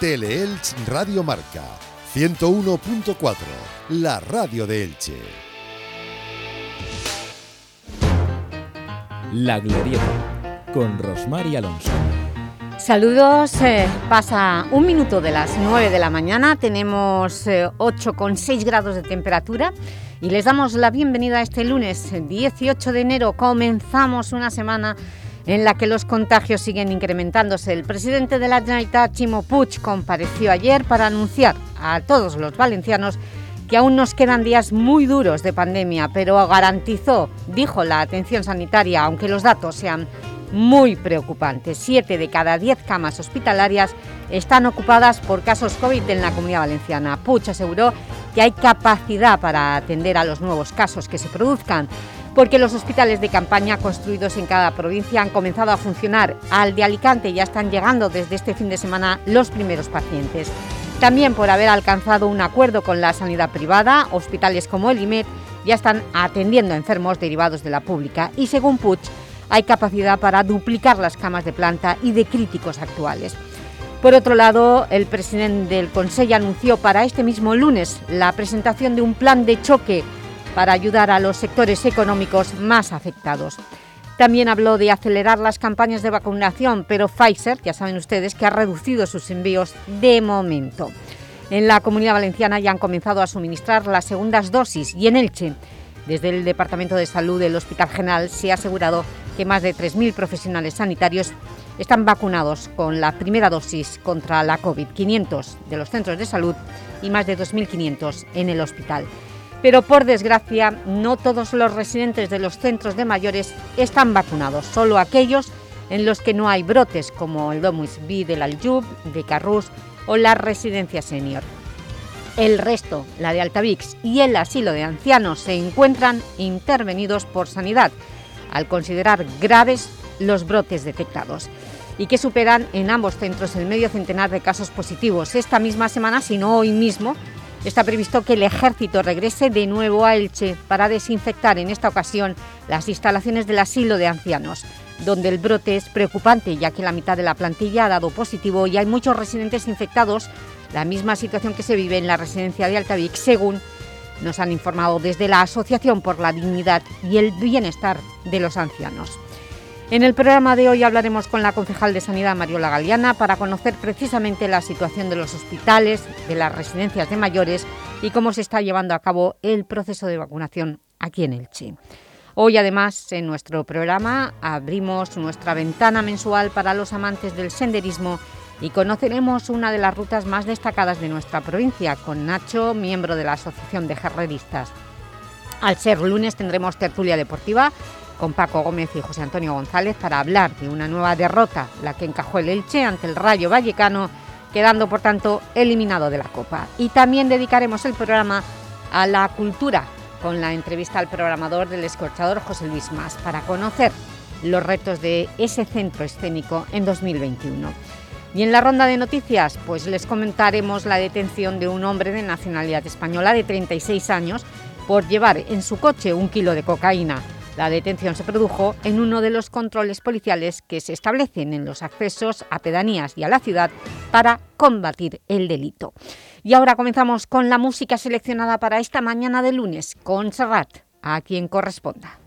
Teleelch Radio Marca 101.4, la radio de Elche. La Glorieta con Rosmar y Alonso. Saludos, eh, pasa un minuto de las 9 de la mañana, tenemos 8,6 eh, grados de temperatura y les damos la bienvenida a este lunes 18 de enero. Comenzamos una semana en la que los contagios siguen incrementándose. El presidente de la Generalitat, Chimo Puig, compareció ayer para anunciar a todos los valencianos que aún nos quedan días muy duros de pandemia, pero garantizó, dijo, la atención sanitaria, aunque los datos sean muy preocupantes. Siete de cada diez camas hospitalarias están ocupadas por casos COVID en la Comunidad Valenciana. Puig aseguró que hay capacidad para atender a los nuevos casos que se produzcan, porque los hospitales de campaña construidos en cada provincia han comenzado a funcionar. Al de Alicante ya están llegando desde este fin de semana los primeros pacientes. También por haber alcanzado un acuerdo con la sanidad privada, hospitales como el IMED ya están atendiendo enfermos derivados de la pública y según Puig hay capacidad para duplicar las camas de planta y de críticos actuales. Por otro lado, el presidente del Consejo anunció para este mismo lunes la presentación de un plan de choque para ayudar a los sectores económicos más afectados. También habló de acelerar las campañas de vacunación, pero Pfizer, ya saben ustedes, que ha reducido sus envíos de momento. En la Comunidad Valenciana ya han comenzado a suministrar las segundas dosis y en Elche, desde el Departamento de Salud del Hospital General, se ha asegurado que más de 3.000 profesionales sanitarios están vacunados con la primera dosis contra la COVID, 500 de los centros de salud y más de 2.500 en el hospital. Pero por desgracia, no todos los residentes de los centros de mayores están vacunados, solo aquellos en los que no hay brotes, como el Domus B del Aljub, de Carrús o la residencia senior. El resto, la de Altavix y el asilo de ancianos, se encuentran intervenidos por sanidad, al considerar graves los brotes detectados y que superan en ambos centros el medio centenar de casos positivos. Esta misma semana, si no hoy mismo, Está previsto que el Ejército regrese de nuevo a Elche para desinfectar en esta ocasión las instalaciones del asilo de ancianos, donde el brote es preocupante ya que la mitad de la plantilla ha dado positivo y hay muchos residentes infectados, la misma situación que se vive en la residencia de Altavic, según nos han informado desde la Asociación por la Dignidad y el Bienestar de los Ancianos. En el programa de hoy hablaremos con la concejal de Sanidad Mariola Galeana para conocer precisamente la situación de los hospitales, de las residencias de mayores y cómo se está llevando a cabo el proceso de vacunación aquí en Elche. Hoy además en nuestro programa abrimos nuestra ventana mensual para los amantes del senderismo y conoceremos una de las rutas más destacadas de nuestra provincia con Nacho, miembro de la Asociación de Jarreristas. Al ser lunes tendremos tertulia deportiva con Paco Gómez y José Antonio González para hablar de una nueva derrota, la que encajó el Elche ante el Rayo Vallecano, quedando por tanto eliminado de la Copa. Y también dedicaremos el programa a la cultura, con la entrevista al programador del Escorchador José Luis Más, para conocer los retos de ese centro escénico en 2021. Y en la ronda de noticias, pues les comentaremos la detención de un hombre de nacionalidad española de 36 años por llevar en su coche un kilo de cocaína. La detención se produjo en uno de los controles policiales que se establecen en los accesos a pedanías y a la ciudad para combatir el delito. Y ahora comenzamos con la música seleccionada para esta mañana de lunes, con Serrat, a quien corresponda.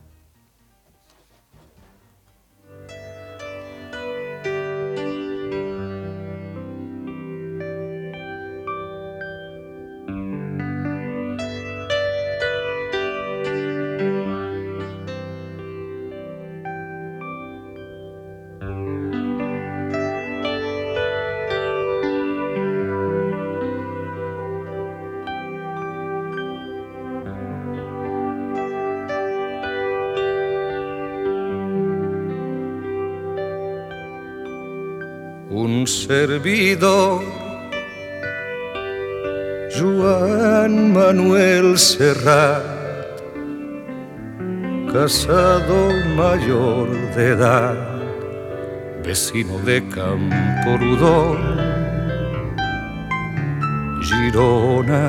Servidor, Juan Manuel Serrat, casado mayor de edad, vecino de Camporudón, Girona.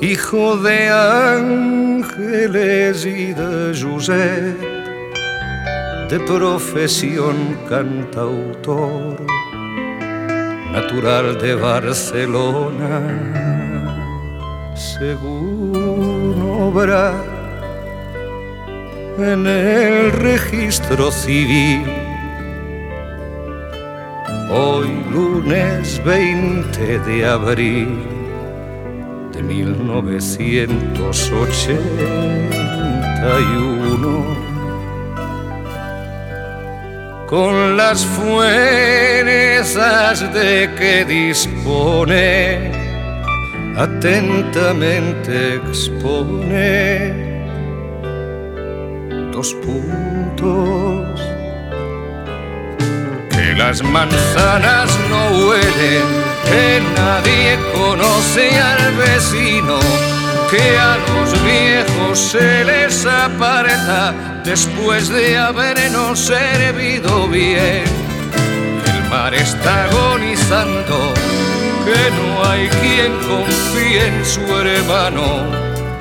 Hijo de ángeles y de José de profesión cantautor, natural de Barcelona, según obra en el registro civil. Hoy lunes 20 de abril de 1981 con las fuerzas de que dispone, atentamente expone dos puntos. Que las manzanas no huelen, que nadie conoce al vecino que a los viejos se les aparta después de habernos servido bien. El mar está agonizando, que no hay quien confíe en su hermano.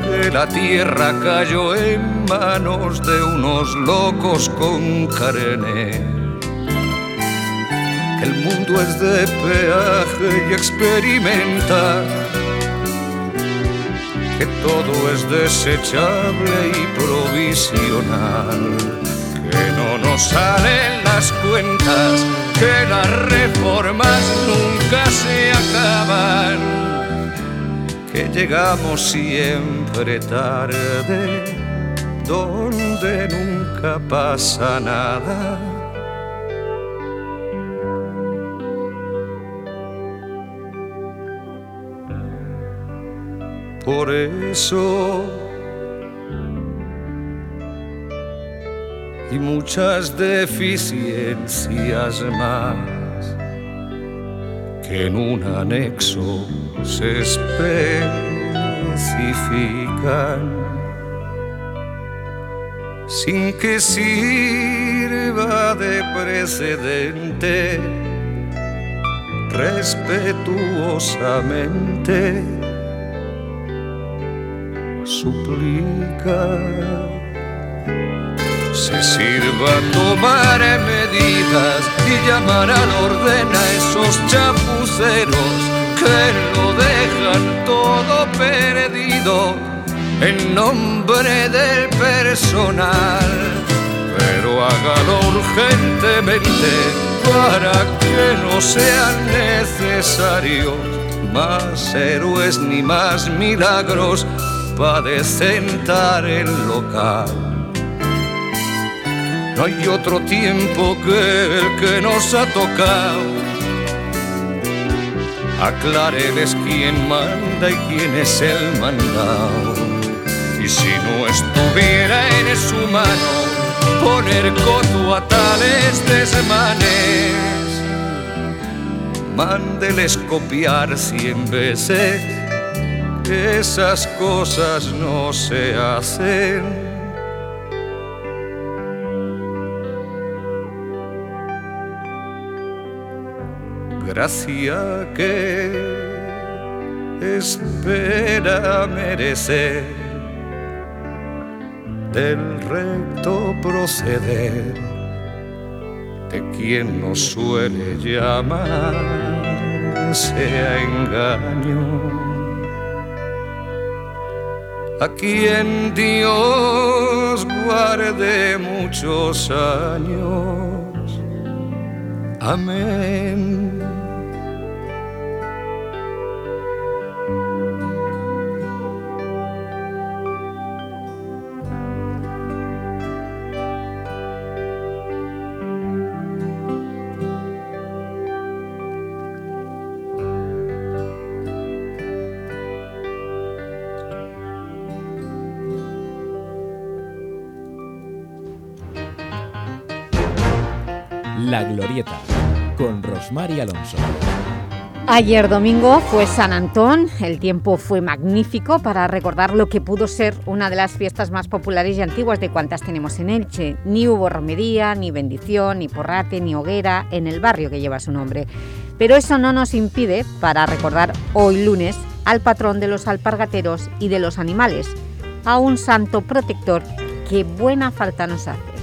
Que la tierra cayó en manos de unos locos con carne. El mundo es de peaje y experimenta que todo es desechable y provisional, que no nos salen las cuentas, que las reformas nunca se acaban, que llegamos siempre tarde, donde nunca pasa nada por eso. Y muchas deficiencias más que en un anexo se especifican. Sin que sirva de precedente respetuosamente suplica se sirva tomar medidas y llamar al orden a esos chapuceros que lo dejan todo perdido en nombre del personal. Pero hágalo urgentemente para que no sean necesarios más héroes ni más milagros para decentar el local. No hay otro tiempo que el que nos ha tocado. Acláreles quién manda y quién es el mandado. Y si no estuviera en su mano poner coto a tales desmanes, mándeles copiar cien veces esas cosas no se hacen. Gracia que espera merecer del recto proceder de quien nos suele llamar sea engaño a quien Dios guarde muchos años. Amén. La Glorieta, con Rosmar Alonso. Ayer domingo fue San Antón, el tiempo fue magnífico para recordar lo que pudo ser una de las fiestas más populares y antiguas de cuantas tenemos en Elche. Ni hubo romería, ni bendición, ni porrate, ni hoguera en el barrio que lleva su nombre. Pero eso no nos impide para recordar hoy lunes al patrón de los alpargateros y de los animales, a un santo protector que buena falta nos hace.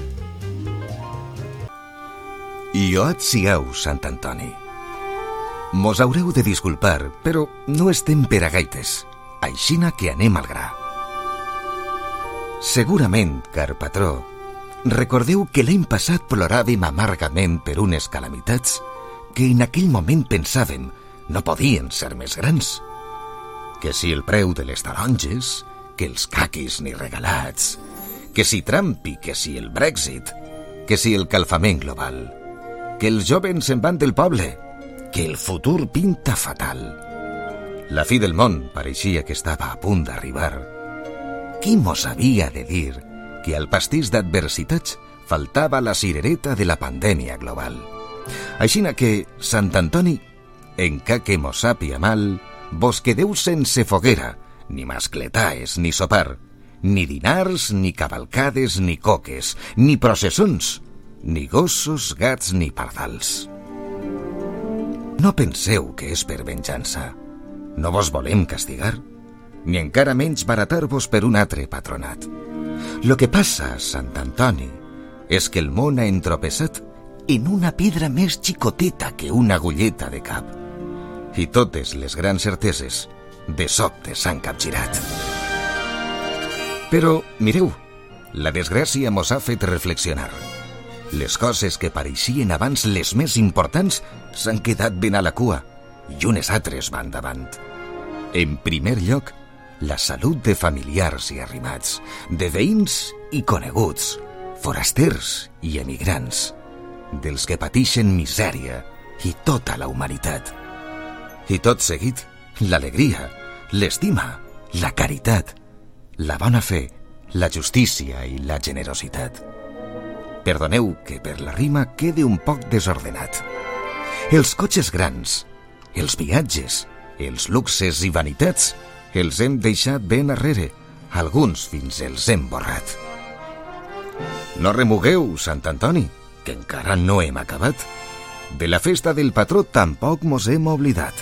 Lloat siau, Sant Antoni. Mos haureu de disculpar, però no estem per a gaites. Aixina que anem al gra. Segurament, car patró, recordeu que l'any passat ploràvem amargament per unes calamitats que en aquell moment pensàvem no podien ser més grans. Que si el preu de les taronges, que els caquis ni regalats, que si Trump i que si el Brexit, que si el calfament global, que els jovens se'n van del poble, que el futur pinta fatal. La fi del món pareixia que estava a punt d'arribar. Qui mos havia de dir que al pastís d'adversitats faltava la cirereta de la pandèmia global? Aixina que, Sant Antoni, enca que mos sàpia mal, vos quedeu sense foguera, ni mascletaes, ni sopar, ni dinars, ni cavalcades, ni coques, ni processons, ni gossos, gats, ni pardals. No penseu que és per venjança. No vos volem castigar, ni encara menys baratar-vos per un altre patronat. Lo que passa, Sant Antoni, és que el món ha entropeçat en una pedra més xicoteta que una agulleta de cap. I totes les grans certeses de sobte s'han capgirat. Però, mireu, la desgràcia mos ha fet reflexionar. Les coses que pareixien abans les més importants s'han quedat ben a la cua i unes altres van davant. En primer lloc, la salut de familiars i arrimats, de veïns i coneguts, forasters i emigrants, dels que patixen misèria i tota la humanitat. I tot seguit, l'alegria, l'estima, la caritat, la bona fe, la justícia i la generositat. Perdoneu que per la rima quede un poc desordenat. Els cotxes grans, els viatges, els luxes i vanitats, els hem deixat ben arrere, alguns fins els hem borrat. No remugueu, Sant Antoni, que encara no hem acabat. De la festa del patró tampoc mos hem oblidat,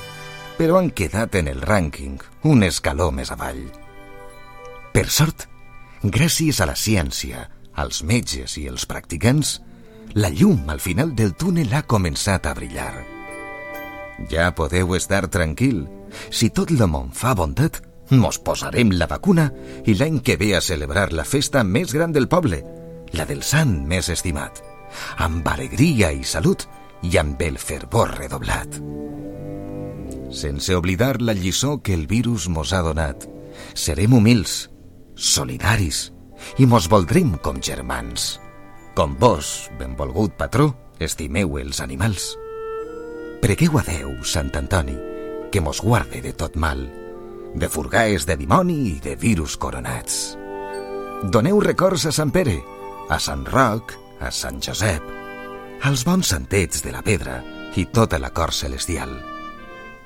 però han quedat en el rànquing un escaló més avall. Per sort, gràcies a la ciència, als metges i els practicants, la llum al final del túnel ha començat a brillar. Ja podeu estar tranquil. Si tot el món fa bondat, mos posarem la vacuna i l'any que ve a celebrar la festa més gran del poble, la del sant més estimat, amb alegria i salut i amb el fervor redoblat. Sense oblidar la lliçó que el virus mos ha donat, serem humils, solidaris i mos voldrem com germans. Com vos, benvolgut patró, estimeu els animals. Pregueu a Déu, Sant Antoni, que mos guarde de tot mal, de furgaes de dimoni i de virus coronats. Doneu records a Sant Pere, a Sant Roc, a Sant Josep, als bons santets de la pedra i tota la cor celestial.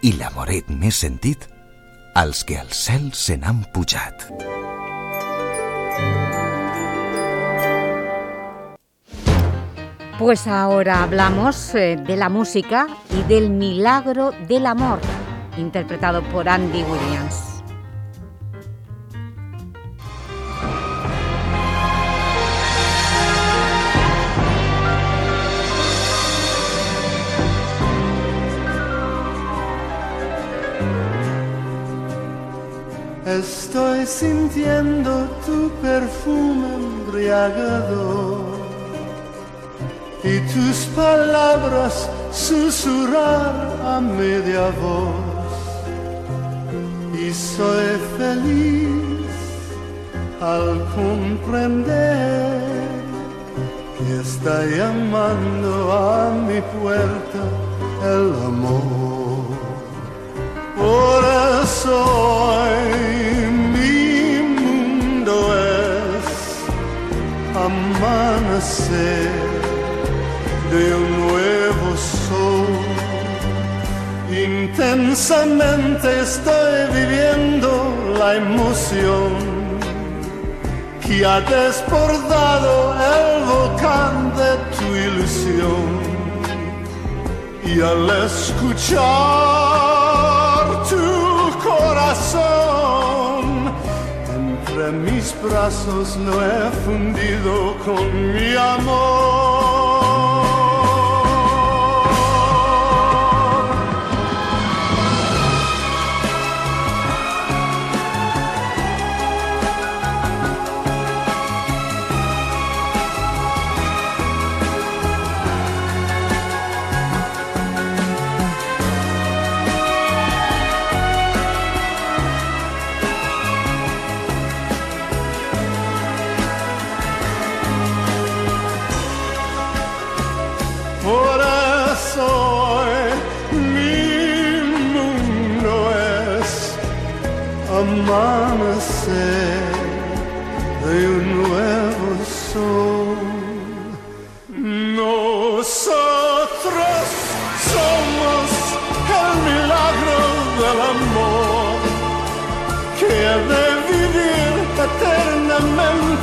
I l'amoret més sentit, als que al cel se n'han pujat. Pues ahora hablamos eh, de la música y del milagro del amor, interpretado por Andy Williams. Estoy sintiendo tu perfume embriagador y tus palabras susurrar a media voz. Y soy feliz al comprender que está llamando a mi puerta el amor. Eso hoy mi mundo es amanecer de un nuevo sol. Intensamente estoy viviendo la emoción que ha desbordado el volcán de tu ilusión. Y al escuchar tu corazón, entre mis brazos lo he fundido con mi amor.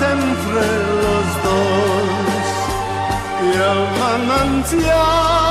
Entre los dos. Y el manantial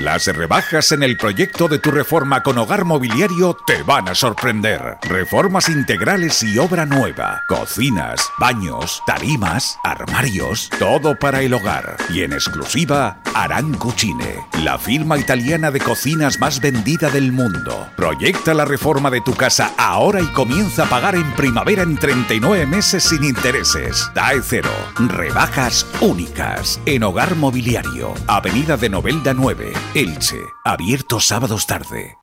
Las rebajas en el proyecto de tu reforma con hogar mobiliario te van a sorprender. Reformas integrales y obra nueva. Cocinas, baños, tarimas, armarios, todo para el hogar. Y en exclusiva, Aranco Chine, la firma italiana de cocinas más vendida del mundo. Proyecta la reforma de tu casa ahora y comienza a pagar en primavera en 39 meses sin intereses. DAE cero. Rebajas únicas. En hogar mobiliario. Avenida de Novelda 9. Elche. Abierto sábados tarde.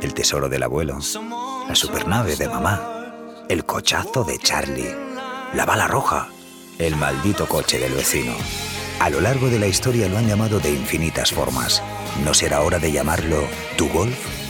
El tesoro del abuelo, la supernave de mamá, el cochazo de Charlie, la bala roja, el maldito coche del vecino. A lo largo de la historia lo han llamado de infinitas formas. ¿No será hora de llamarlo tu Golf?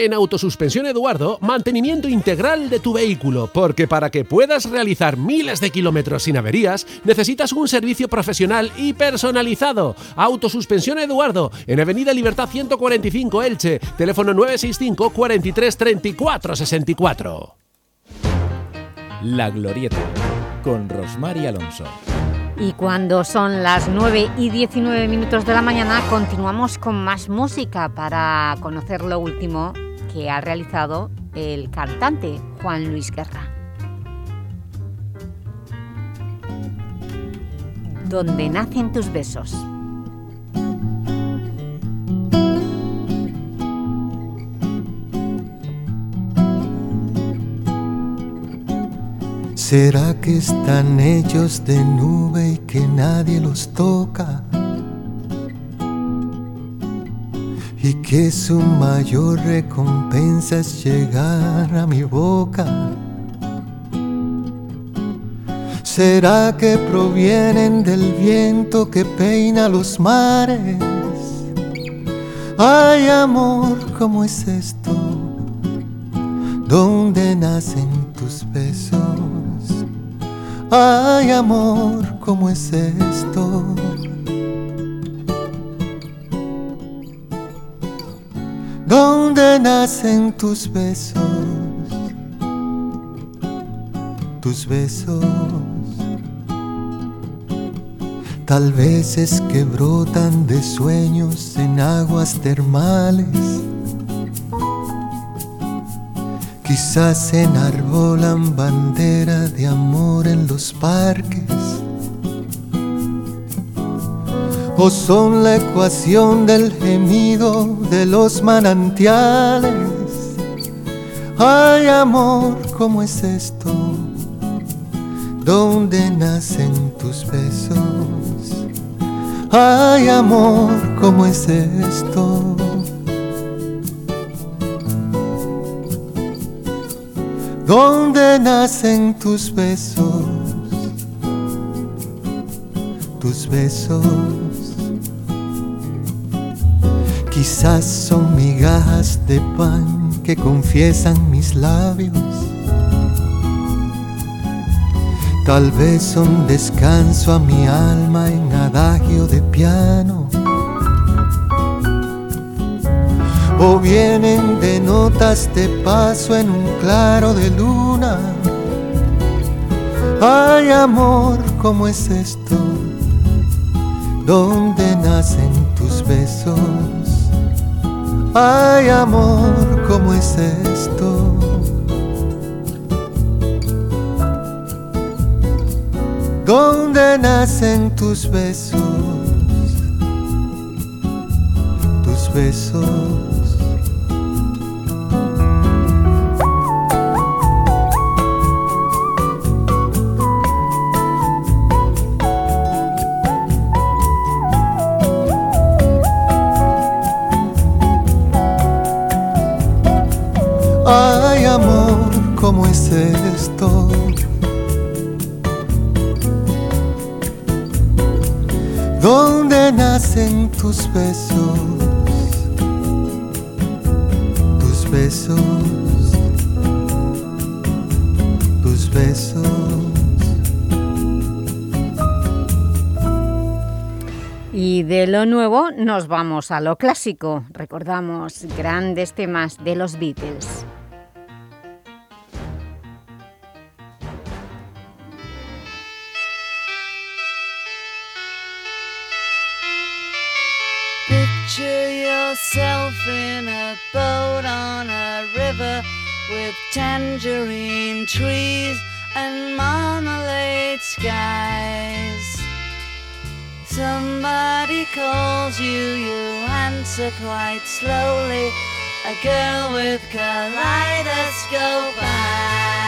En Autosuspensión Eduardo, mantenimiento integral de tu vehículo, porque para que puedas realizar miles de kilómetros sin averías, necesitas un servicio profesional y personalizado. Autosuspensión Eduardo, en Avenida Libertad 145 Elche, teléfono 965 43 34 64. La Glorieta, con Rosmar y Alonso. Y cuando son las 9 y 19 minutos de la mañana, continuamos con más música para conocer lo último que ha realizado el cantante Juan Luis Guerra. Donde nacen tus besos. ¿Será que están hechos de nube y que nadie los toca? Y que su mayor recompensa es llegar a mi boca. ¿Será que provienen del viento que peina los mares? Ay amor, ¿cómo es esto? ¿Dónde nacen tus besos? Ay amor, ¿cómo es esto? ¿Dónde nacen tus besos? Tus besos. Tal vez es que brotan de sueños en aguas termales. Quizás enarbolan bandera de amor en los parques. O son la ecuación del gemido de los manantiales. Ay amor, ¿cómo es esto? ¿Dónde nacen tus besos? Ay amor, ¿cómo es esto? ¿Dónde nacen tus besos? Tus besos. Quizás son migajas de pan que confiesan mis labios. Tal vez un descanso a mi alma en adagio de piano. O vienen de notas de paso en un claro de luna. Ay amor, ¿cómo es esto? ¿Dónde nacen tus besos? Ay amor, ¿cómo es esto? ¿Dónde nacen tus besos? Tus besos Ay amor, ¿cómo es esto? ¿Dónde nacen tus besos? Tus besos, tus besos. Y de lo nuevo nos vamos a lo clásico. Recordamos grandes temas de los Beatles. tangerine trees and marmalade skies. Somebody calls you, you answer quite slowly. A girl with kaleidoscope eyes.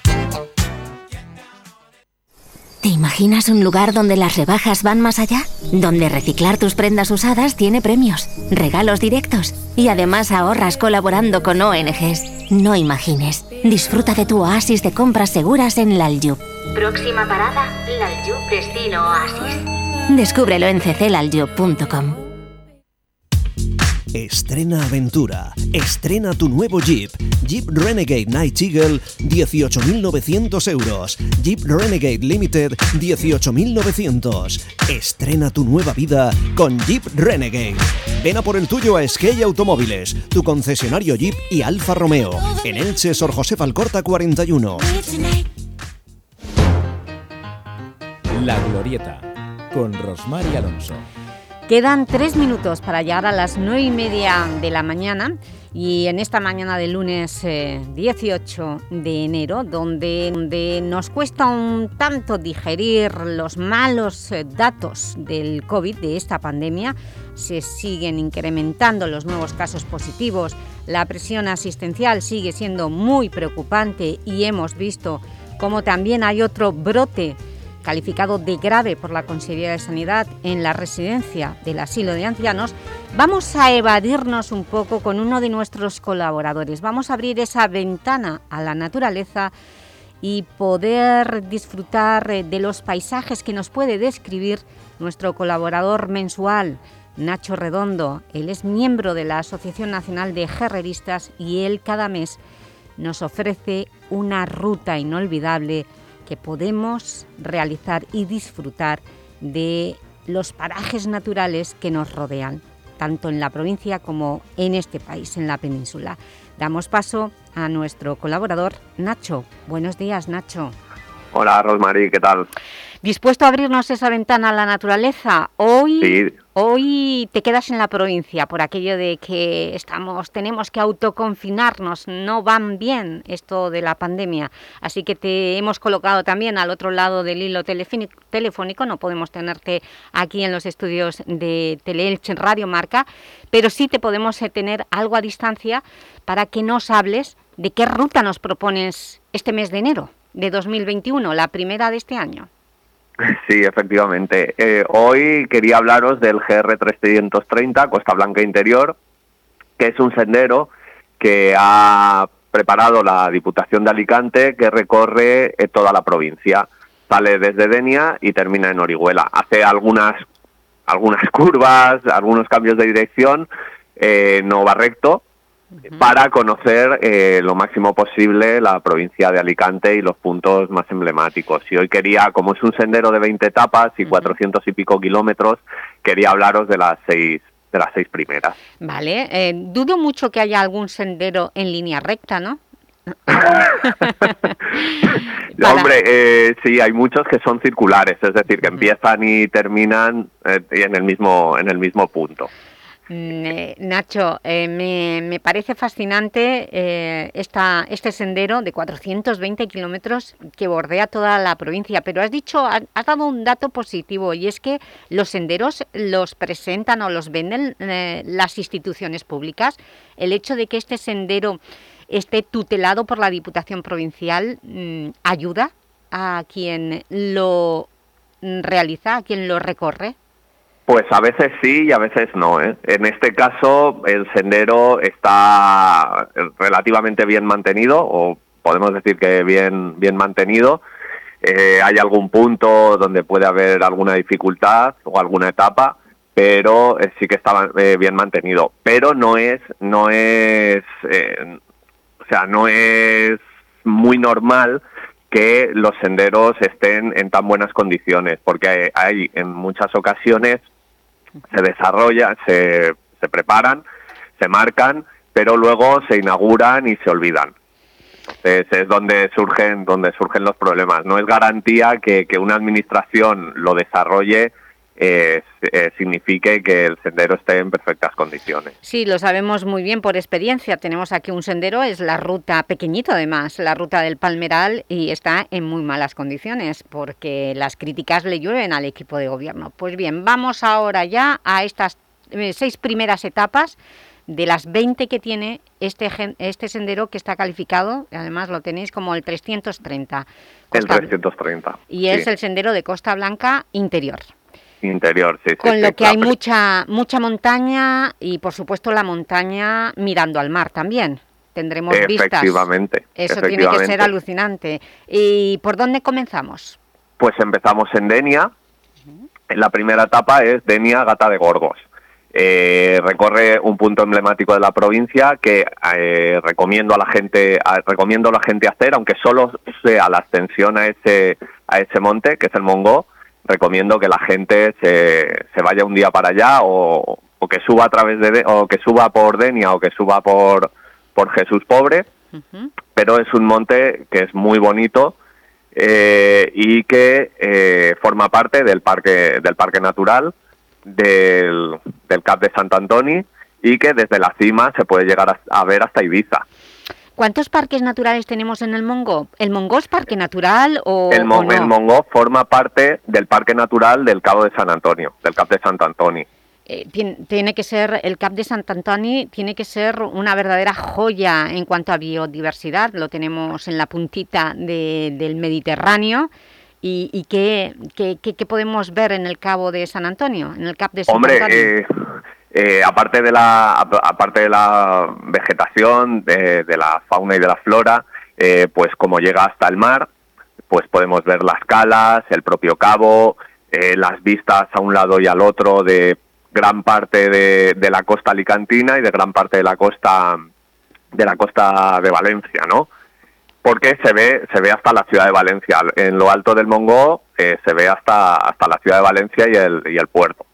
¿Te imaginas un lugar donde las rebajas van más allá? Donde reciclar tus prendas usadas tiene premios, regalos directos y además ahorras colaborando con ONGs. No imagines. Disfruta de tu oasis de compras seguras en Lalyub. Próxima parada, Lalyub Destino Oasis. Descúbrelo en cclalyub.com. Estrena aventura. Estrena tu nuevo Jeep. Jeep Renegade Night Eagle, 18.900 euros. Jeep Renegade Limited, 18.900. Estrena tu nueva vida con Jeep Renegade. Ven a por el tuyo a Skate Automóviles, tu concesionario Jeep y Alfa Romeo. En Elche, Sor José Alcorta 41. La Glorieta, con Rosmar y Alonso. Quedan tres minutos para llegar a las nueve y media de la mañana y en esta mañana de lunes eh, 18 de enero, donde, donde nos cuesta un tanto digerir los malos eh, datos del COVID, de esta pandemia, se siguen incrementando los nuevos casos positivos, la presión asistencial sigue siendo muy preocupante y hemos visto como también hay otro brote calificado de grave por la Consejería de Sanidad en la residencia del asilo de ancianos, vamos a evadirnos un poco con uno de nuestros colaboradores. Vamos a abrir esa ventana a la naturaleza y poder disfrutar eh, de los paisajes que nos puede describir nuestro colaborador mensual, Nacho Redondo. Él es miembro de la Asociación Nacional de Herreristas y él cada mes nos ofrece una ruta inolvidable que podemos realizar y disfrutar de los parajes naturales que nos rodean, tanto en la provincia como en este país, en la península. Damos paso a nuestro colaborador, Nacho. Buenos días, Nacho. Hola, Rosmarie, ¿qué tal? ¿Dispuesto a abrirnos esa ventana a la naturaleza? Hoy, Sí. hoy te quedas en la provincia por aquello de que estamos, tenemos que autoconfinarnos, no van bien esto de la pandemia. Así que te hemos colocado también al otro lado del hilo telefónico, no podemos tenerte aquí en los estudios de Teleelch en Radio Marca, pero sí te podemos eh, tener algo a distancia para que nos hables de qué ruta nos propones este mes de enero de 2021, la primera de este año. Sí, efectivamente. Eh, hoy quería hablaros del GR330 Costa Blanca Interior, que es un sendero que ha preparado la Diputación de Alicante que recorre eh, toda la provincia. Sale desde Denia y termina en Orihuela. Hace algunas, algunas curvas, algunos cambios de dirección, eh, no va recto, para conocer eh, lo máximo posible la provincia de Alicante y los puntos más emblemáticos. Y hoy quería, como es un sendero de 20 etapas y 400 y pico kilómetros, quería hablaros de las seis de las seis primeras. Vale, eh, dudo mucho que haya algún sendero en línea recta, ¿no? Hombre, eh, sí, hay muchos que son circulares, es decir, que empiezan y terminan eh, en el mismo en el mismo punto. Mm, eh, Nacho, eh, me, me parece fascinante eh, esta, este sendero de 420 kilómetros que bordea toda la provincia, pero has dicho, has, dado un dato positivo y es que los senderos los presentan o los venden las instituciones públicas. El hecho de que este sendero esté tutelado por la Diputación Provincial mm, ayuda a quien lo realiza, a quien lo recorre. Pues a veces sí y a veces no. ¿eh? En este caso, el sendero está relativamente bien mantenido, o podemos decir que bien, bien mantenido. Eh, hay algún punto donde puede haber alguna dificultad o alguna etapa, pero eh, sí que está eh, bien mantenido. Pero no es, no es, o sea, no es muy normal que los senderos estén en tan buenas condiciones, porque hay en muchas ocasiones se desarrollan, se, se preparan, se marcan, pero luego se inauguran y se olvidan. Es donde surgen, donde surgen los problemas. No es garantía que, que una administración lo desarrolle eh, eh, signifique que el sendero esté en perfectas condiciones. Sí, lo sabemos muy bien por experiencia. Tenemos aquí un sendero, es la ruta pequeñito además, la ruta del Palmeral y está en muy malas condiciones porque las críticas le llueven al equipo de gobierno. Pues bien, vamos ahora ya a estas eh, seis primeras etapas de las 20 que tiene este, este sendero que está calificado, además lo tenéis como el 330, El Costa- 330. y es sí. el sendero de Costa Blanca interior. Interior, sí. Con sí, lo que hay mucha, mucha montaña y, por supuesto, la montaña mirando al mar también. Tendremos vistas. Efectivamente, Eso tiene que ser alucinante. ¿Y por dónde comenzamos? Pues empezamos en Denia. La primera etapa es Denia Gata de Gorgos. Eh, recorre un punto emblemático de la provincia que eh, recomiendo a la gente a- recomiendo a la gente hacer, aunque solo sea la ascensión a ese a ese monte que es el Mongó. Recomiendo que la gente se, se vaya un día para allá o, o que suba a través de o que suba por Denia o que suba por por Jesús Pobre pero es un monte que es muy bonito eh, y que eh, forma parte del parque del parque natural del, del Cap de Sant Antoni y que desde la cima se puede llegar a, a ver hasta Ibiza. ¿Cuántos parques naturales tenemos en el Mongo? ¿El Mongo es parque natural o, El, Mo- o no? el Mongó forma parte del parque natural del Cabo de San Antonio, del Cap de Sant Antoni. Eh, tien- tiene que ser, el Cap de Sant Antoni tiene que ser una verdadera joya en cuanto a biodiversidad. Lo tenemos en la puntita de- del Mediterráneo. ¿Y, y qué, qué- qué- podemos ver en el Cabo de San Antonio, en el Cap de Sant Hombre, eh, eh, aparte de la ap- aparte de la vegetación, de, de la fauna y de la flora, eh, pues como llega hasta el mar, pues podemos ver las calas, el propio cabo, eh, las vistas a un lado y al otro de gran parte de, de la costa alicantina y de gran parte de la costa de la costa de Valencia, ¿no? Porque se ve se ve hasta la ciudad de Valencia, en lo alto del Mongó eh, se ve hasta hasta la ciudad de Valencia y el y el puerto.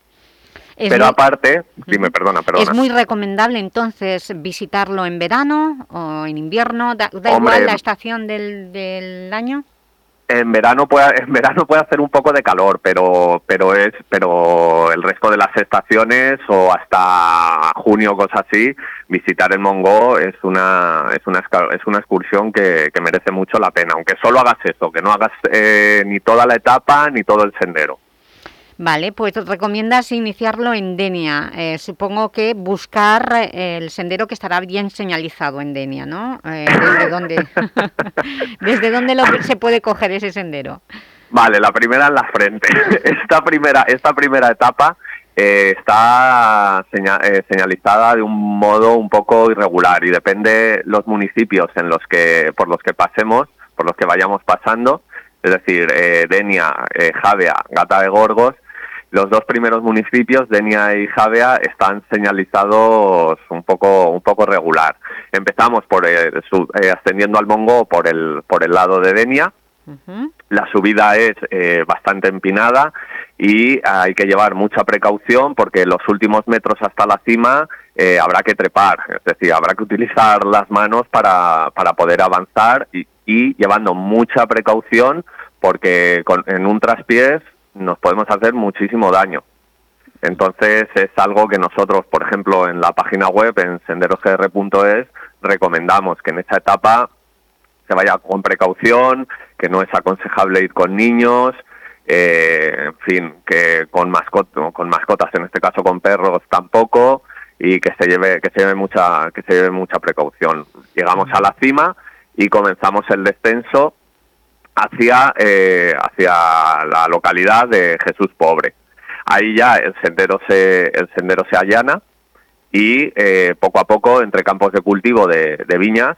Es Pero muy- aparte, dime, perdona, perdona. ¿Es muy recomendable entonces visitarlo en verano o en invierno? ¿Da, da Hombre, igual la estación del, del año? En verano puede en verano puede hacer un poco de calor, pero pero es pero el resto de las estaciones o hasta junio cosas así, visitar el Mongó es una es una esca- es una excursión que, que merece mucho la pena, aunque solo hagas eso, que no hagas eh, ni toda la etapa ni todo el sendero. Vale, pues recomiendas iniciarlo en Denia. Eh, supongo que buscar eh, el sendero que estará bien señalizado en Denia, ¿no? Eh, ¿Desde dónde, ¿Desde dónde lo- se puede coger ese sendero? Vale, la primera en la frente. Esta primera, esta primera etapa eh, está eh, señalizada de un modo un poco irregular y depende los municipios en los que por los que pasemos, por los que vayamos pasando, es decir, eh, Denia, eh, Javea, Gata de Gorgos. Los dos primeros municipios, Denia y Javea, están señalizados un poco un poco regular. Empezamos por eh, su- eh, ascendiendo al Mongo por el por el lado de Denia, la subida es eh, bastante empinada y hay que llevar mucha precaución porque los últimos metros hasta la cima eh, habrá que trepar, es decir, habrá que utilizar las manos para, para poder avanzar y, y llevando mucha precaución porque con- en un traspiés nos podemos hacer muchísimo daño. Entonces es algo que nosotros, por ejemplo, en la página web, en senderosgr.es, recomendamos que en esta etapa se vaya con precaución, que no es aconsejable ir con niños, eh, en fin, que con, mascot con mascotas, en este caso con perros tampoco, y que se lleve que se lleve mucha que se lleve mucha precaución. Llegamos a la cima y comenzamos el descenso hacia eh, hacia la localidad de Jesús Pobre. Ahí ya el sendero se el sendero se allana y eh, poco a poco entre campos de cultivo de, de viñas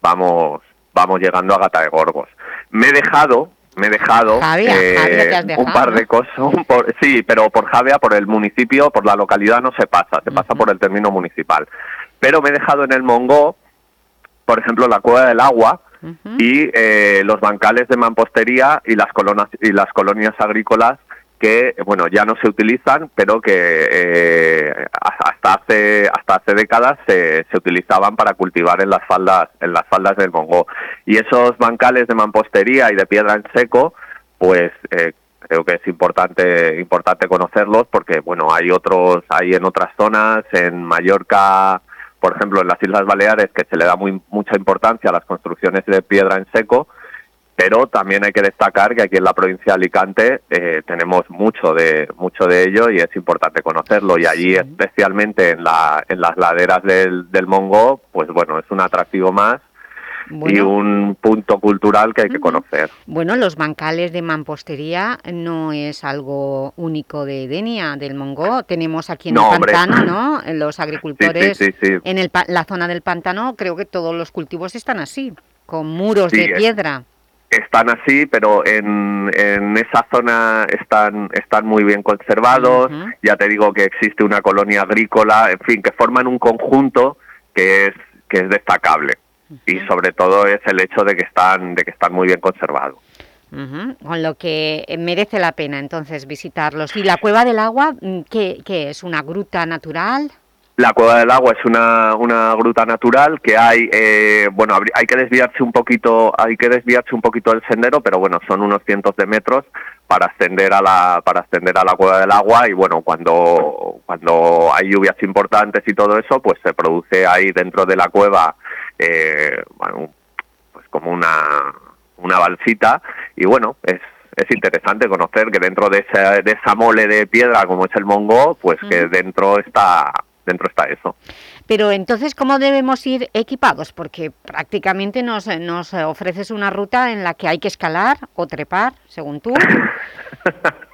vamos vamos llegando a Gata de Gorgos. Me he dejado me he dejado Javia, eh, Javia te has un par de cosas, por- sí, pero por Javia, por el municipio, por la localidad no se pasa, se pasa por el término municipal. Pero me he dejado en el Mongó, por ejemplo, la Cueva del Agua y eh, los bancales de mampostería y las, colonas, y las colonias agrícolas que bueno ya no se utilizan pero que eh, hasta hace hasta hace décadas se, se, utilizaban para cultivar en las faldas en las faldas del Mongo y esos bancales de mampostería y de piedra en seco pues eh, creo que es importante importante conocerlos porque bueno hay otros hay en otras zonas en Mallorca por ejemplo en las Islas Baleares que se le da muy mucha importancia a las construcciones de piedra en seco pero también hay que destacar que aquí en la provincia de Alicante eh, tenemos mucho de mucho de ello y es importante conocerlo. Y allí especialmente en, la, en las laderas del, del Mongo pues bueno es un atractivo más y un punto cultural que hay que conocer. Bueno, los bancales de mampostería no es algo único de Denia, del Mongo. Tenemos aquí en el pantano, ¿no? Los agricultores en el, la zona del pantano, creo que todos los cultivos están así, con muros de piedra están así, pero en, en esa zona están, están muy bien conservados. Ya te digo que existe una colonia agrícola, en fin, que forman un conjunto que es, que es destacable. Y sobre todo es el hecho de que están, de que están muy bien conservados. Con lo que merece la pena entonces visitarlos. ¿Y la Cueva del Agua mm, qué, qué es? ¿Una gruta natural? La Cueva del Agua es una, una gruta natural que hay, eh, bueno, hay que desviarse un poquito, hay que desviarse un poquito del sendero, pero bueno, son unos cientos de metros para ascender a la, para ascender a la Cueva del Agua y bueno, cuando, cuando hay lluvias importantes y todo eso, pues se produce ahí dentro de la cueva, eh, bueno, pues como una, una balsita y bueno, es es interesante conocer que dentro de esa, de esa mole de piedra como es el Mongo, pues que dentro está dentro está eso. Pero entonces, ¿cómo debemos ir equipados? Porque prácticamente nos, nos ofreces una ruta en la que hay que escalar o trepar, según tú.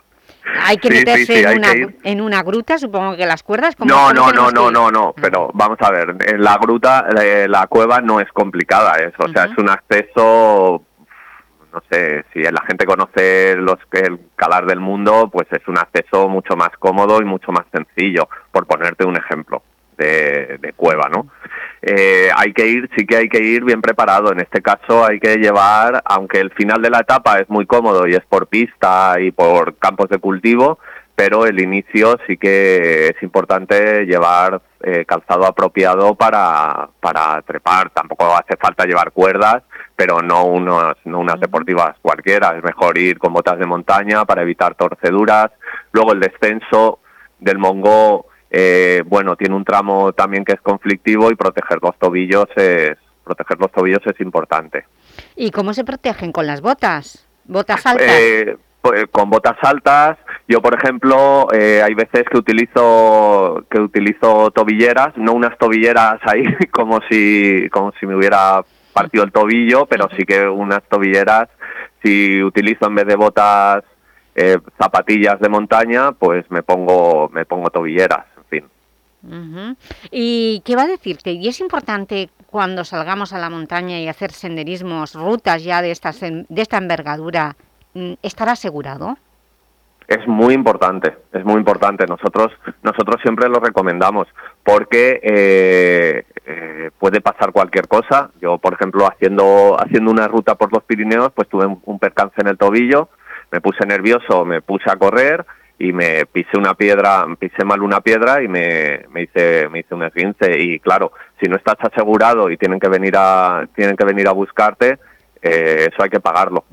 hay que meterse en, una, en, una, gruta, supongo que las cuerdas... no, no, no, no, no, no, pero vamos a ver, en la gruta, eh, la cueva no es complicada, es, o sea, es un acceso no sé, si la gente conoce los el calar del mundo, pues es un acceso mucho más cómodo y mucho más sencillo, por ponerte un ejemplo de, de cueva, ¿no? Eh, hay que ir, sí que hay que ir bien preparado. En este caso hay que llevar, aunque el final de la etapa es muy cómodo y es por pista y por campos de cultivo, pero el inicio sí que es importante llevar eh, calzado apropiado para, para trepar. Tampoco hace falta llevar cuerdas, pero no, unos, no unas deportivas cualquiera. Es mejor ir con botas de montaña para evitar torceduras. Luego el descenso del Mongo, eh, bueno, tiene un tramo también que es conflictivo y proteger los tobillos es, proteger los tobillos es importante. ¿Y cómo se protegen con las botas? ¿Botas altas? Eh, pues, con botas altas. Yo, por ejemplo, eh, hay veces que utilizo que utilizo tobilleras, no unas tobilleras ahí como si como si me hubiera partido el tobillo, pero sí que unas tobilleras. Si utilizo en vez de botas eh, zapatillas de montaña, pues me pongo me pongo tobilleras, fin. ¿Y qué va a decirte? Y es importante cuando salgamos a la montaña y hacer senderismos, rutas ya de, estas, de esta envergadura, Mm, estar asegurado? Es muy importante, es muy importante. Nosotros, nosotros siempre lo recomendamos porque eh, eh, puede pasar cualquier cosa. Yo, por ejemplo, haciendo, haciendo una ruta por los Pirineos, pues tuve un, percance en el tobillo, me puse nervioso, me puse a correr y me pisé una piedra, pisé mal una piedra y me, me hice, me hice un esguince. Y claro, si no estás asegurado y tienen que venir a, tienen que venir a buscarte, eh, eso hay que pagarlo.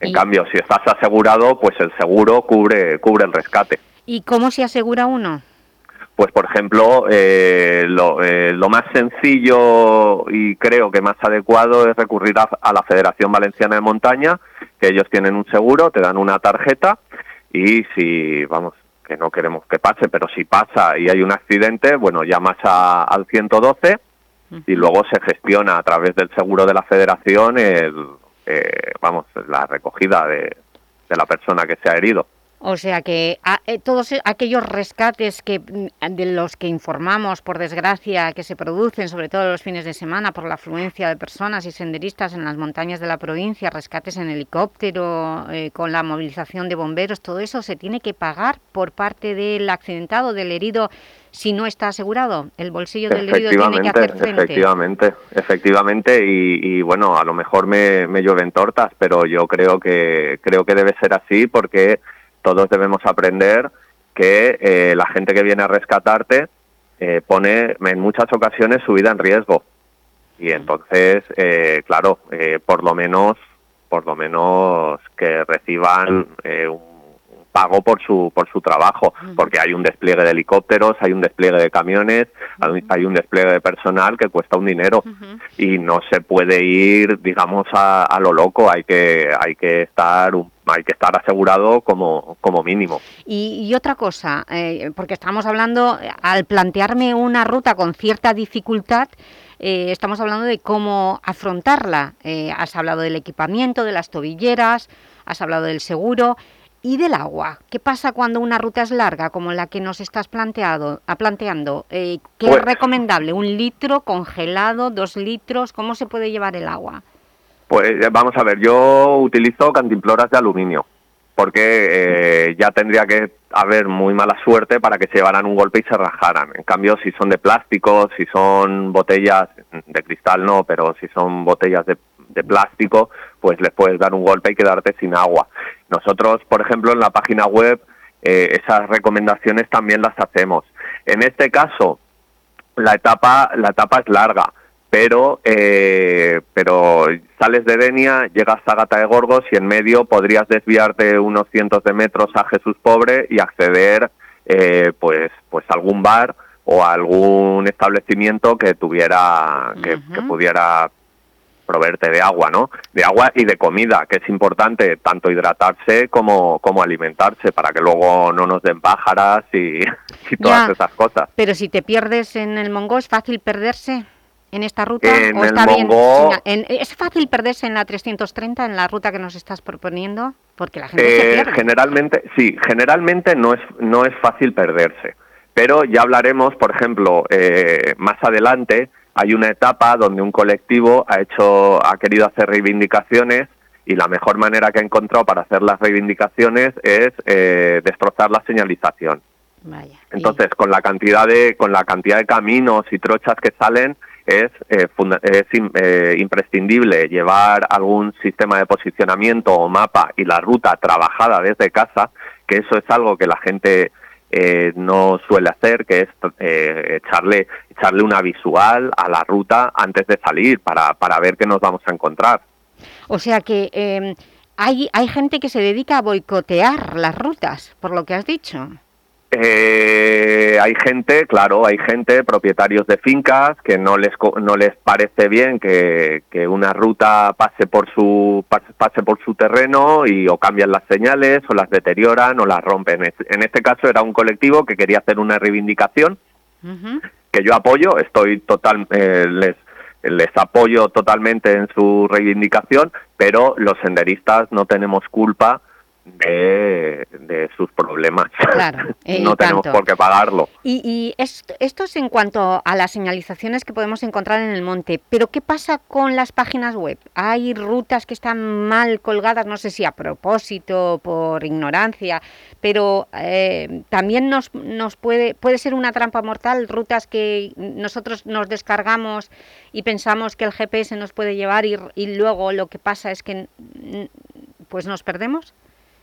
En cambio, si estás asegurado, pues el seguro cubre, cubre el rescate. ¿Y cómo se asegura uno? Pues, por ejemplo, eh, eh, lo, más sencillo y creo que más adecuado es recurrir a, la Federación Valenciana de Montaña, que ellos tienen un seguro, te dan una tarjeta y si, vamos, que no queremos que pase, pero si pasa y hay un accidente, bueno, llamas al 112 y luego se gestiona a través del seguro de la Federación el, eh, vamos, la recogida de, de la persona que se ha herido. O sea que eh, todos aquellos rescates que mm, de los que informamos, por desgracia, que se producen, sobre todo los fines de semana, por la afluencia de personas y senderistas en las montañas de la provincia, rescates en helicóptero, eh, con la movilización de bomberos, todo eso se tiene que pagar por parte del accidentado, del herido, si no está asegurado. El bolsillo del herido tiene que hacer frente. Efectivamente, efectivamente, y, y bueno, a lo mejor me, me llueven tortas, pero yo creo que, creo que debe ser así porque todos debemos aprender que eh, la gente que viene a rescatarte eh, pone en muchas ocasiones su vida en riesgo. Y entonces, eh, claro, eh, por lo menos, por lo menos que reciban eh, un pago por su por su trabajo, porque hay un despliegue de helicópteros, hay un despliegue de camiones, hay, hay un despliegue de personal que cuesta un dinero y no se puede ir, digamos, a, a lo loco. Hay que hay que estar un- hay que estar asegurado como como mínimo. Y, y otra cosa, eh, porque estamos hablando, al plantearme una ruta con cierta dificultad, eh, estamos hablando de cómo afrontarla. Eh, has hablado del equipamiento, de las tobilleras, has hablado del seguro y del agua. ¿Qué pasa cuando una ruta es larga, como la que nos estás planteado, a planteando? Eh, ¿Qué Pues- es recomendable? ¿Un litro congelado, dos litros? ¿Cómo se puede llevar el agua? Pues eh, vamos a ver, yo utilizo cantimploras de aluminio, porque eh, ya tendría que haber muy mala suerte para que se llevaran un golpe y se rajaran. En cambio, si son de plástico, si son botellas de cristal no, pero si son botellas de, de plástico, pues les puedes dar un golpe y quedarte sin agua. Nosotros, por ejemplo, en la página web, eh, esas recomendaciones también las hacemos. En este caso, la etapa la etapa es larga pero eh, pero sales de Denia llegas a Gata de Gorgos y en medio podrías desviarte unos cientos de metros a Jesús Pobre y acceder eh, pues pues a algún bar o a algún establecimiento que tuviera que, que pudiera proveerte de agua, ¿no? De agua y de comida, que es importante tanto hidratarse como, como alimentarse para que luego no nos den pájaras y, y todas Ya. esas cosas. Pero si te pierdes en el Mongo, ¿es fácil perderse en esta ruta? En ¿O está bien? En- ¿Es fácil perderse en la 330, en la ruta que nos estás proponiendo? Porque la gente se Eh, pierde. generalmente, sí, generalmente no es, no es fácil perderse, pero ya hablaremos, por ejemplo, eh, más adelante hay una etapa donde un colectivo ha hecho, ha querido hacer reivindicaciones y la mejor manera que ha encontrado para hacer las reivindicaciones es eh, destrozar la señalización. Entonces, con la cantidad de con la cantidad de caminos y trochas que salen es, eh, es eh, imprescindible llevar algún sistema de posicionamiento o mapa y la ruta trabajada desde casa, que eso es algo que la gente eh, no suele hacer, que es eh, echarle echarle una visual a la ruta antes de salir para, para ver qué nos vamos a encontrar. O sea que eh, hay, hay gente que se dedica a boicotear las rutas, por lo que has dicho. Eh, hay gente, claro, hay gente, propietarios de fincas, que no les no les parece bien que, que una ruta pase por su pase, pase por su terreno y o cambian las señales o las deterioran o las rompen. En este caso era un colectivo que quería hacer una reivindicación que yo apoyo, estoy total eh, les les apoyo totalmente en su reivindicación, pero los senderistas no tenemos culpa de, de sus problemas. Claro, eh, no tenemos tanto. por qué pagarlo. Y, y esto, esto es en cuanto a las señalizaciones que podemos encontrar en el monte, pero ¿qué pasa con las páginas web? ¿Hay rutas que están mal colgadas? No sé si a propósito, por ignorancia, pero eh, también nos, nos puede, puede ser una trampa mortal, rutas que nosotros nos descargamos y pensamos que el GPS nos puede llevar y, y luego lo que pasa es que pues nos perdemos.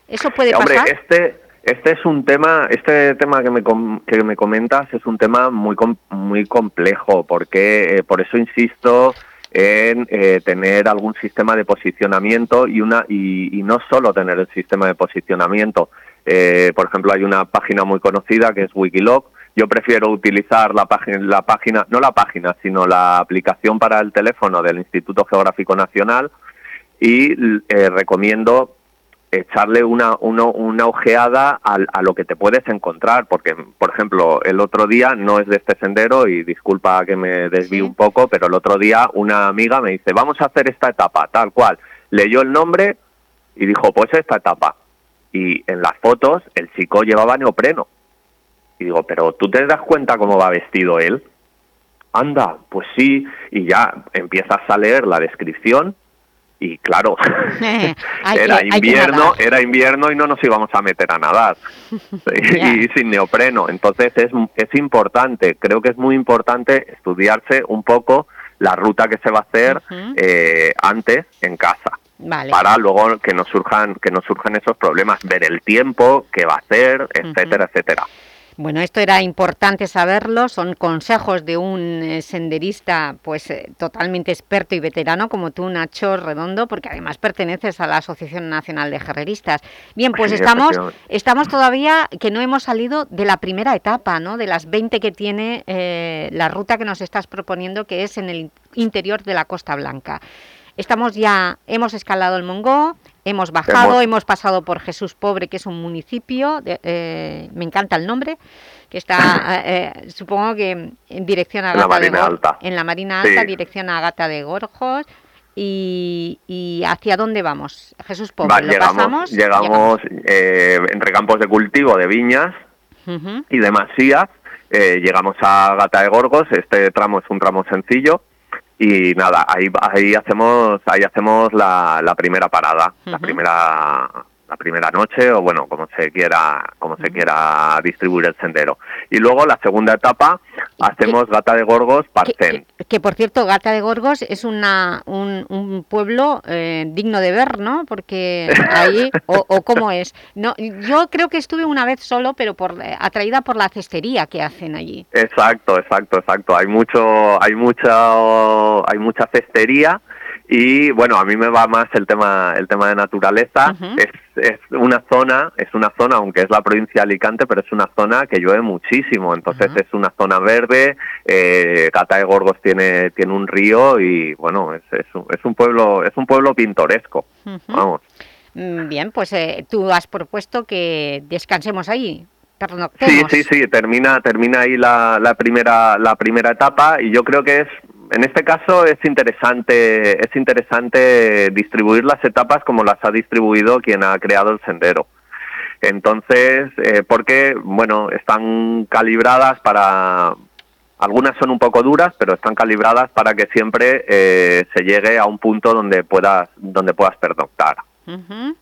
¿Eso puede Hombre, pasar? este este es un tema, este tema que me com- que me comentas es un tema muy com- muy complejo, porque eh, por eso insisto en eh, tener algún sistema de posicionamiento y una y, y no solo tener el sistema de posicionamiento. Eh, por ejemplo, hay una página muy conocida que es Wikilog. Yo prefiero utilizar la página, la página, no la página, sino la aplicación para el teléfono del Instituto Geográfico Nacional y eh, recomiendo echarle una, uno- una ojeada al- a, lo que te puedes encontrar, porque, por ejemplo, el otro día, no es de este sendero, y disculpa que me desvíe un poco, pero el otro día una amiga me dice, vamos a hacer esta etapa, tal cual. Leyó el nombre y dijo, pues esta etapa. Y en las fotos el chico llevaba neopreno. Y digo, pero ¿tú te das cuenta cómo va vestido él? Anda, pues sí, y ya empiezas a leer la descripción y claro, que- era que invierno, era invierno y no nos íbamos a meter a nadar y sin neopreno. Entonces es, es importante, creo que es muy importante estudiarse un poco la ruta que se va a hacer eh, antes en casa. Vale. para luego que nos surjan que nos surjan esos problemas, ver el tiempo, qué va a hacer, etcétera, etcétera. Bueno, esto era importante saberlo, son consejos de un eh, senderista pues eh, totalmente experto y veterano como tú, Nacho Redondo, porque además perteneces a la Asociación Nacional de Herreristas. Bien, pues Sí, estamos, estamos todavía que no hemos salido de la primera etapa, ¿no? de las 20 que tiene eh, la ruta que nos estás proponiendo, que es en el interior de la Costa Blanca. Estamos ya, hemos escalado el Mongó, hemos bajado, Hemos- hemos pasado por Jesús Pobre, que es un municipio, de- eh, me encanta el nombre, que está, eh, eh, supongo que en dirección a la Gata de Marina Gor- Alta. En la Marina Sí. Alta, dirección a Gata de Gorjos. Y, y ¿hacia dónde vamos? Jesús Pobre, Va, ¿lo llegamos, pasamos? llegamos eh, entre campos de cultivo de viñas y de masías, eh, llegamos a Gata de Gorgos, este tramo es un tramo sencillo y nada, ahí, ahí hacemos ahí hacemos la, la primera parada, la primera la primera noche o bueno, como se quiera como se quiera distribuir el sendero. Y luego la segunda etapa hacemos Gata de Gorgos Parcén. Que por cierto, Gata de Gorgos es una, un, un pueblo eh, digno de ver, ¿no? Porque ahí, o, o cómo es. No, yo creo que estuve una vez solo, pero por, eh, atraída por la cestería que hacen allí. Exacto, exacto, exacto. Hay mucho, hay mucha, hay mucha cestería y bueno, a mí me va más el tema, el tema de naturaleza. es, es una zona, es una zona, aunque es la provincia de Alicante, pero es una zona que llueve muchísimo. Entonces es una zona verde. Eh, Cata de Gorgos tiene, tiene un río y bueno, es, es, un, es un pueblo, es un pueblo pintoresco. Ujú. Vamos. Mm, Bien, pues eh, tú has propuesto que descansemos ahí, Sí, sí, sí, termina, termina ahí la, la primera, la primera etapa y yo creo que es, en este caso es interesante, es interesante distribuir las etapas como las ha distribuido quien ha creado el sendero. Entonces, eh, porque, bueno, están calibradas para, algunas son un poco duras, pero están calibradas para que siempre eh, se llegue a un punto donde puedas, donde puedas pernoctar. Ujú.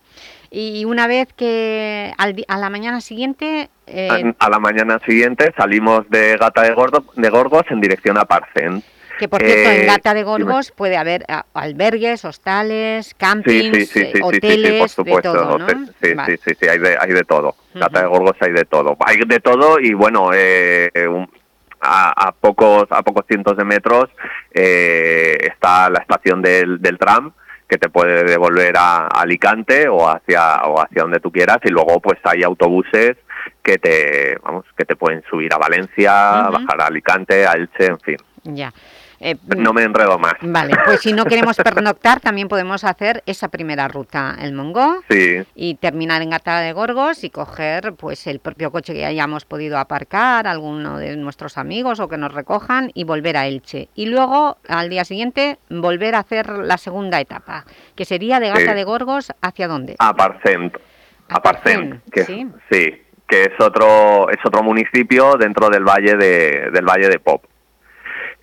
Y una vez que al a la mañana siguiente... eh, A la mañana siguiente salimos de Gata de, Gordo- de Gorgos en dirección a Parcén. Que por cierto, en Eh, Gata de. Gorgos puede haber a- albergues, hostales, campings, sí, sí, sí, eh, sí, sí, sí, hoteles, por supuesto. de todo, ¿no? sí, Vale. sí, sí, hay de, hay de todo. Gata de Gorgos hay de todo. Hay de todo y bueno, eh, un- a, a pocos a pocos cientos de metros eh, está la estación del, del tram que te puede devolver a, a Alicante o hacia o hacia donde tú quieras y luego pues hay autobuses que te vamos que te pueden subir a Valencia, Ujú. bajar a Alicante, a Elche, en fin. Ya. Eh, No me enredo más. Vale, pues si no queremos pernoctar también podemos hacer esa primera ruta, el Mongó, Sí. y terminar en Gata de Gorgos y coger pues el propio coche que hayamos podido aparcar, alguno de nuestros amigos o que nos recojan y volver a Elche. Y luego, al día siguiente, volver a hacer la segunda etapa, que sería de Gata Sí. de Gorgos hacia dónde. A Parcent. A Parcent, que sí. sí, que es otro es otro municipio dentro del valle de del valle de Pop.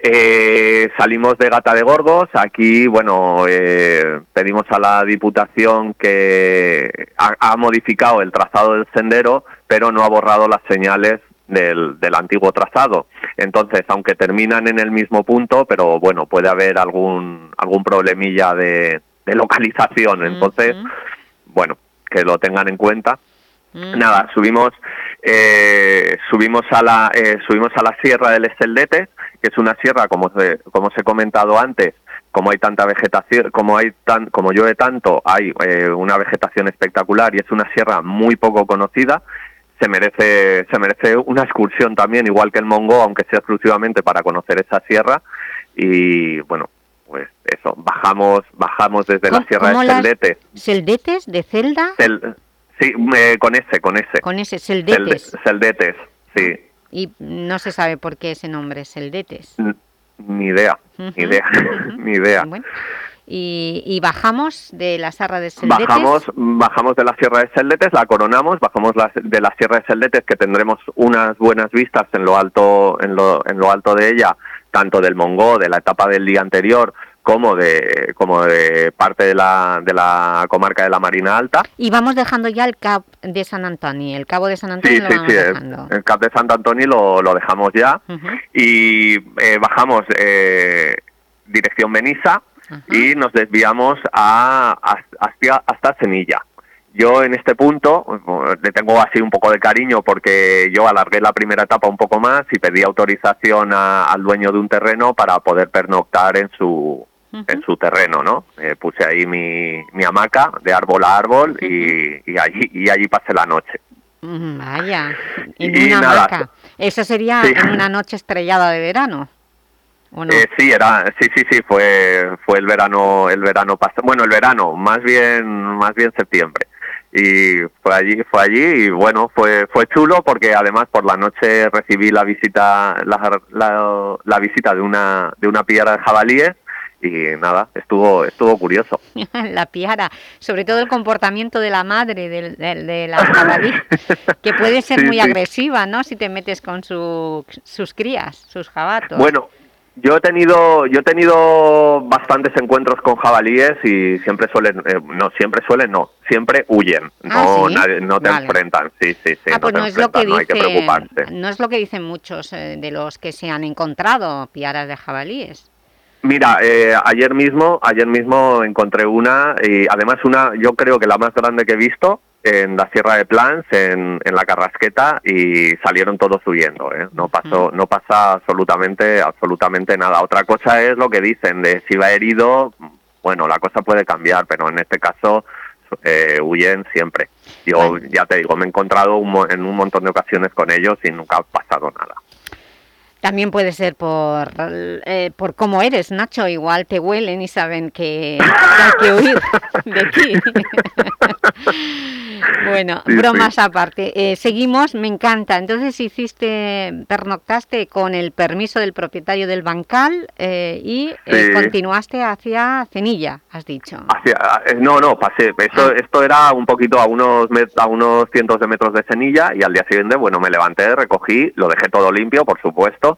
Eh, salimos de Gata de Gorgos, aquí, bueno, eh, pedimos a la Diputación que ha, ha modificado el trazado del sendero, pero no ha borrado las señales del, del antiguo trazado. Entonces, aunque terminan en el mismo punto, pero bueno, puede haber algún, algún problemilla de, de localización. Entonces, bueno, que lo tengan en cuenta. Nada, subimos eh, subimos a la eh, subimos a la sierra del Esteldete, que es una sierra como se, como os he comentado antes, como hay tanta vegetación, como hay tan como llueve tanto, hay eh, una vegetación espectacular y es una sierra muy poco conocida. Se merece se merece una excursión también, igual que el Mongo, aunque sea exclusivamente para conocer esa sierra y bueno, pues eso, bajamos bajamos desde la ¿Cómo- sierra las- Esteldete. ¿Seldetes de celda? Cel- sí, eh, con ese, con ese. Con ese, Seldetes. Celdetes, sí. Y no se sabe por qué ese nombre, Seldetes. N- Ni idea, ni idea, ni idea. Bueno, y, y bajamos de la Sarra de Seldetes. Bajamos, bajamos de la Sierra de Celdetes, la coronamos, bajamos la- de la Sierra de Celdetes, que tendremos unas buenas vistas en lo alto, en lo, en lo alto de ella, tanto del Mongó, de la etapa del día anterior, como de, como de parte de la, de la comarca de la Marina Alta. Y vamos dejando ya el Cap de San Antonio. El Cabo de San Antonio Sí, lo sí, vamos sí, el, dejando. el Cap de Sant Antoni lo, lo dejamos ya y eh, bajamos eh, dirección Benissa y nos desviamos a, a- hacia, hasta Cenilla. Yo en este punto eh, le tengo así un poco de cariño porque yo alargué la primera etapa un poco más y pedí autorización a- al dueño de un terreno para poder pernoctar en su en su terreno, ¿no? Eh, puse ahí mi, mi hamaca de árbol a árbol y, y allí y allí pasé la noche. Mm, Vaya, en Y una nada, hamaca. Eso sería sí. en una noche estrellada de verano. Eh, sí, era, sí, sí, sí, fue, fue el verano, el verano pasado, bueno, el verano, más bien, más bien septiembre. Y fue allí, fue allí y bueno, fue, fue chulo porque además por la noche recibí la visita, la, la, la visita de una, de una piara de jabalíes y nada, estuvo, estuvo curioso. la piara, sobre todo el comportamiento de la madre del- del- de, la jabalí, que puede ser Sí, muy sí. agresiva, ¿no? Si te metes con su- sus crías, sus jabatos. Bueno, yo he tenido yo he tenido bastantes encuentros con jabalíes y siempre suelen eh, no siempre suelen no siempre huyen no Ah, ¿sí? nadie- no te Vale. enfrentan sí sí sí Ah, pues no no te es lo que enfrentan, no hay que dicen, preocuparse no es lo que dicen muchos eh, de los que se han encontrado piaras de jabalíes. Mira eh, ayer mismo ayer mismo encontré una y además una yo creo que la más grande que he visto en la Sierra de Plans en, en la Carrasqueta y salieron todos huyendo ¿eh? no pasó no pasa absolutamente absolutamente nada. Otra cosa es lo que dicen de si va herido bueno la cosa puede cambiar pero en este caso eh, huyen siempre. Yo ya te digo me he encontrado un en un montón de ocasiones con ellos y nunca ha pasado nada También puede ser por, eh, por cómo eres, Nacho. Igual te huelen y saben que, hay que huir de ti. bueno, Sí, bromas sí. aparte. Eh, seguimos, me encanta. Entonces hiciste, pernoctaste con el permiso del propietario del bancal eh, y eh, Sí. continuaste hacia Cenilla, has dicho. Hacia- eh, no, no, pasé. Esto, Ah. esto era un poquito a unos, a unos cientos de metros de cenilla y al día siguiente, bueno, me levanté, recogí, lo dejé todo limpio, por supuesto,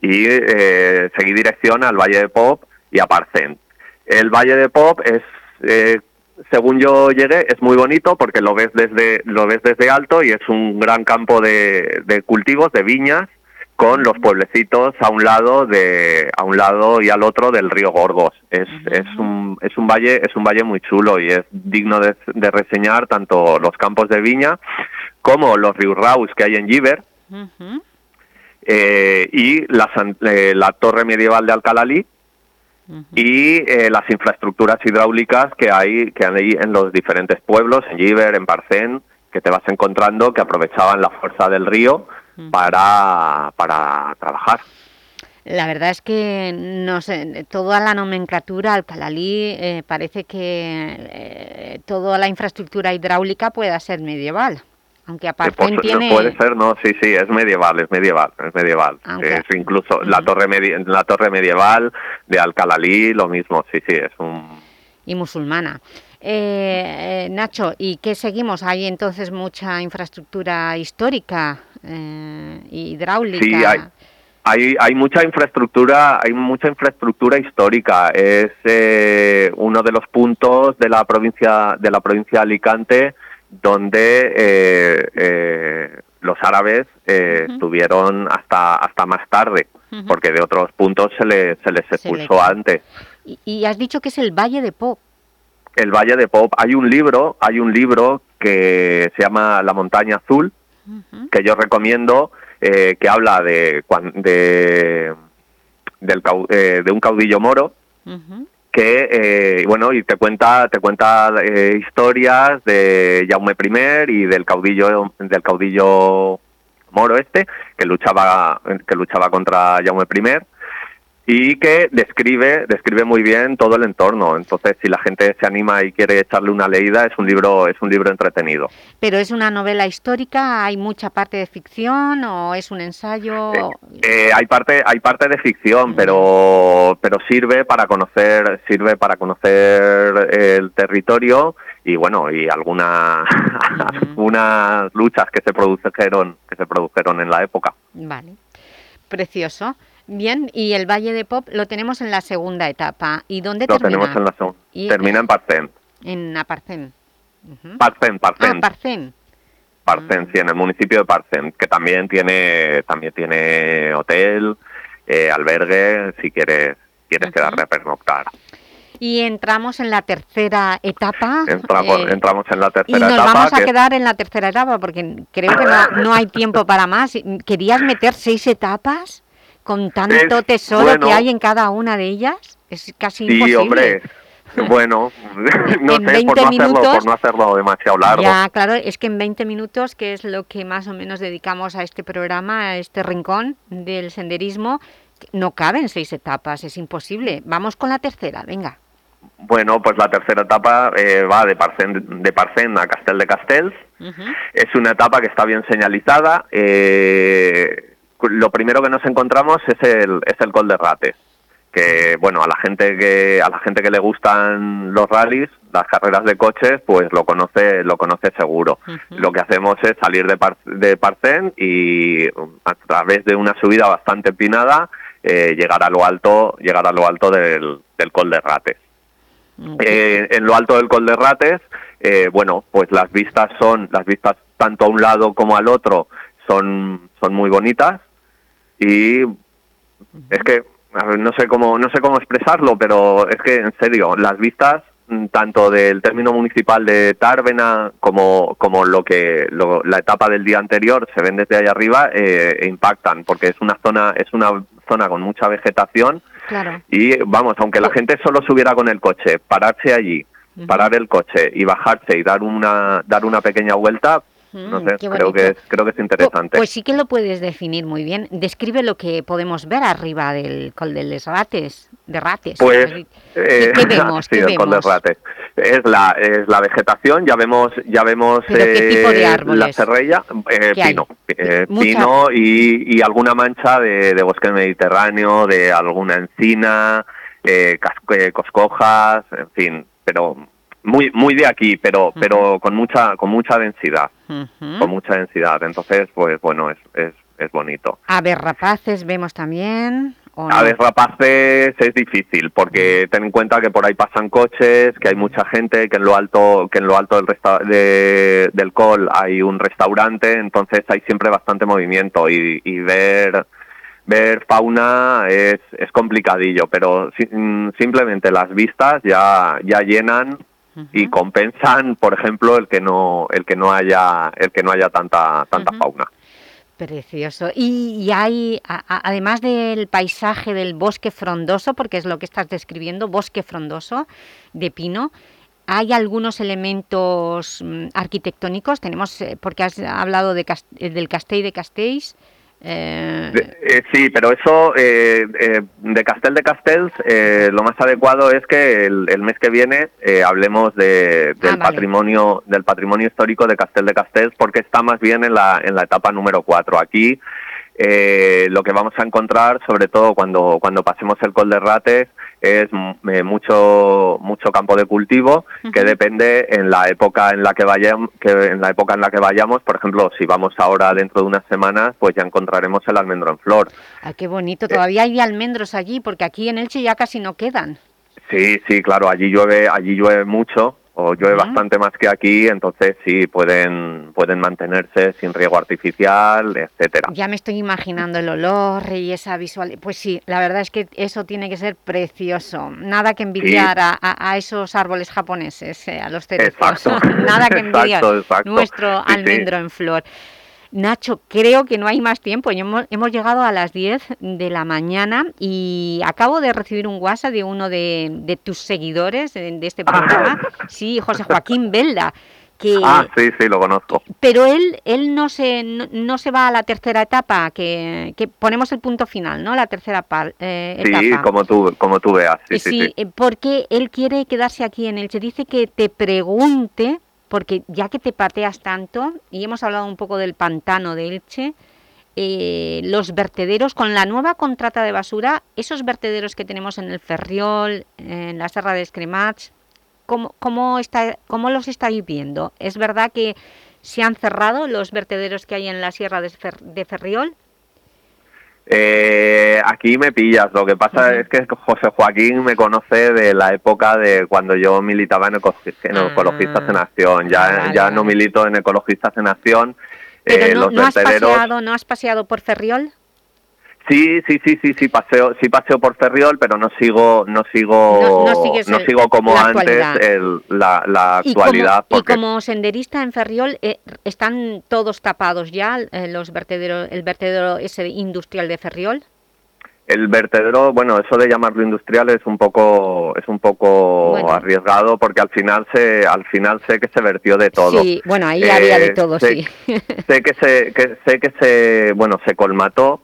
y eh, seguí dirección al Valle de Pop y a Parcén. El Valle de Pop es, eh, según yo llegué, es muy bonito porque lo ves desde, lo ves desde alto y es un gran campo de, de cultivos, de viñas, con los pueblecitos a un lado de a un lado y al otro del río Gorgos. Es, es un es un valle es un valle muy chulo y es digno de, de reseñar tanto los campos de viña como los riurraus que hay en Giver eh, y la, eh, la torre medieval de Alcalalí y eh, las infraestructuras hidráulicas que hay que hay en los diferentes pueblos, en Giver, en Parcén, que te vas encontrando que aprovechaban la fuerza del río para, para trabajar. La verdad es que no sé, toda la nomenclatura Alcalalí eh, parece que eh, toda la infraestructura hidráulica pueda ser medieval, aunque aparte tiene... Puede ser, no, sí, sí, es medieval, es medieval, es medieval. Aunque- Es incluso la torre la torre medieval de Alcalalí, lo mismo, sí, sí, es un y musulmana. Eh, eh, Nacho, ¿y qué seguimos? ¿Hay entonces mucha infraestructura histórica, eh, hidráulica? Sí, hay, hay, hay mucha infraestructura, hay mucha infraestructura histórica. Es eh, uno de los puntos de la provincia de la provincia de Alicante donde eh, eh, los árabes eh, estuvieron hasta hasta más tarde, porque de otros puntos se les se les Se expulsó antes. Y, y has dicho que es el Valle de Pop. El Valle de Pop. Hay un libro, hay un libro que se llama La montaña azul, que yo recomiendo, eh, que habla de de del eh, de un caudillo moro que eh, bueno y te cuenta te cuenta eh, historias de Jaume I y del caudillo del caudillo moro este que luchaba que luchaba contra Jaume I y que describe describe muy bien todo el entorno entonces si la gente se anima y quiere echarle una leída es un libro es un libro entretenido ¿Pero es una novela histórica? ¿Hay mucha parte de ficción o es un ensayo? Eh, hay parte hay parte de ficción pero pero sirve para conocer sirve para conocer el territorio y bueno y alguna algunas luchas que se produjeron que se produjeron en la época Vale, precioso. Bien, y el Valle de Pop lo tenemos en la segunda etapa. ¿Y dónde lo termina? tenemos en la segunda Y- termina en Parcén En Aparcén. Ujú. Parcén Ah, Parcén Parcén. Parcén, sí, en el municipio de Parcén, que también tiene también tiene hotel, eh, albergue, si quieres quieres quedarte a pernoctar. Y entramos en la tercera etapa. Entramos, eh, entramos en la y tercera nos etapa. vamos a que quedar en la tercera etapa porque creo que no, no hay tiempo para más. ¿Querías meter seis etapas con tanto Es- tesoro bueno. que hay en cada una de ellas? Es casi Sí, imposible. hombre. Bueno, no En sé, 20 por no, hacerlo, por no hacerlo demasiado largo. Ya, claro, es que en 20 minutos, que es lo que más o menos dedicamos a este programa, a este rincón del senderismo, no caben seis etapas, es imposible. Vamos con la tercera, venga. Bueno, pues la tercera etapa eh, va de Parcén, de Parcén a Castel de Castells. Es una etapa que está bien señalizada. eh, lo primero que nos encontramos es el, es el Col de Rates, que bueno, a la gente que a la gente que le gustan los rallies, las carreras de coches, pues lo conoce lo conoce seguro. Lo que hacemos es salir de, Par- de Parcén y a través de una subida bastante empinada eh, llegar a lo alto llegar a lo alto del, del Col de Rates. Eh, en lo alto del Col de Rates, eh, bueno, pues las vistas son, las vistas tanto a un lado como al otro son, son muy bonitas y es que no sé cómo, no sé cómo expresarlo, pero es que en serio, las vistas mm, tanto del término municipal de Tárvena como, como lo que lo- la etapa del día anterior se ven desde ahí arriba eh, e impactan porque es una zona es una zona con mucha vegetación Claro. y vamos, aunque la gente solo subiera con el coche, pararse allí, parar el coche y bajarse y dar una dar una pequeña vuelta, no Mm, sé, creo que es, creo que es interesante. Pues sí que lo puedes definir muy bien. Describe lo que podemos ver arriba del Col de les Rates, de Rates. Pues, ¿Qué- eh, qué vemos? sí, ¿Qué el Col de? Rates. Es la, es la vegetación, ya vemos, ya vemos ¿Pero qué tipo de eh, árboles? la serrella, eh, pino, eh, pino y, y alguna mancha de, de bosque mediterráneo, de alguna encina, eh, eh, coscojas, en fin, pero muy muy de aquí, pero pero con mucha con mucha densidad, con mucha densidad. Entonces, pues bueno, es es, es bonito. Aves rapaces vemos también. ¿o no? A ver, rapaces es difícil porque ten en cuenta que por ahí pasan coches, que hay mucha gente, que en lo alto, que en lo alto del resta- de- del col hay un restaurante, entonces hay siempre bastante movimiento y, y ver ver fauna es, es complicadillo, pero si- mm, simplemente las vistas ya ya llenan y compensan, por ejemplo, el que no el que no haya el que no haya tanta tanta fauna. Precioso. Y, y hay, a- a- además del paisaje del bosque frondoso, porque es lo que estás describiendo, bosque frondoso de pino, hay algunos elementos mm, arquitectónicos, tenemos, eh, porque has hablado de del Castell de Castells, eh, eh, sí, pero eso eh, eh, de Castel de Castells, eh, lo más adecuado es que el, el mes que viene eh, hablemos de, del Ah, vale. patrimonio del patrimonio histórico de Castel de Castells, porque está más bien en la en la etapa número 4. Aquí eh, lo que vamos a encontrar, sobre todo cuando cuando pasemos el Col de Rates, es mm, eh, mucho mucho campo de cultivo que depende en la época en la que vayamos que en la época en la que vayamos. Por ejemplo si vamos ahora dentro de unas semanas pues ya encontraremos el almendro en flor. Ah, qué bonito, todavía hay almendros allí, porque aquí en Elche ya casi no quedan. sí sí claro allí llueve allí llueve mucho o llueve Ujú. bastante más que aquí entonces sí pueden pueden mantenerse sin riego artificial etcétera Ya me estoy imaginando el olor y esa visual. Pues sí, la verdad es que eso tiene que ser precioso. Nada que envidiar a, a- a esos árboles japoneses, eh, a los cerezos. Exacto. Nada que envidiar. Exacto, exacto. Nuestro Sí, sí. almendro en flor. Nacho, creo que no hay más tiempo. Hemos, hemos llegado a las 10 de la mañana y acabo de recibir un WhatsApp de uno de, de tus seguidores de, de este programa. Sí, José Joaquín Belda. Que, ah sí sí lo conozco pero él él no se no, no se va a la tercera etapa que, que ponemos el punto final no la tercera par, eh, sí etapa como tú como tú veas sí Eh, sí, sí, sí. eh, porque él quiere quedarse aquí en Elche dice que te pregunte porque ya que te pateas tanto y hemos hablado un poco del pantano de Elche eh, los vertederos con la nueva contrata de basura esos vertederos que tenemos en el Ferriol en la Serra de Escremats ¿Cómo, cómo, está, ¿Cómo los estáis viendo? ¿Es verdad que se han cerrado los vertederos que hay en la Sierra de, de Ferriol? Eh, aquí me pillas. Lo que pasa es que José Joaquín me conoce de la época de cuando yo militaba en, en Ecologistas en Acción. Ya, vale, ya vale. no milito en Ecologistas en Acción. Pero Eh, no, los no has paseado, ¿No has paseado por Ferriol? Sí, sí, sí, sí, sí paseo, sí paseo por Ferriol, pero no sigo, no sigo, No- sigo como la antes el- la, la Y como, actualidad, y como senderista en Ferriol, eh, ¿están todos tapados ya eh, los vertederos, el vertedero ese industrial de Ferriol? el vertedero, bueno, eso de llamarlo industrial es un poco, es un poco Bueno. arriesgado, porque al final se, al final sé que se vertió de todo. Sí, bueno, ahí había de Eh, todo, sé- sí. sé que se, que, sé que se, bueno, se colmató,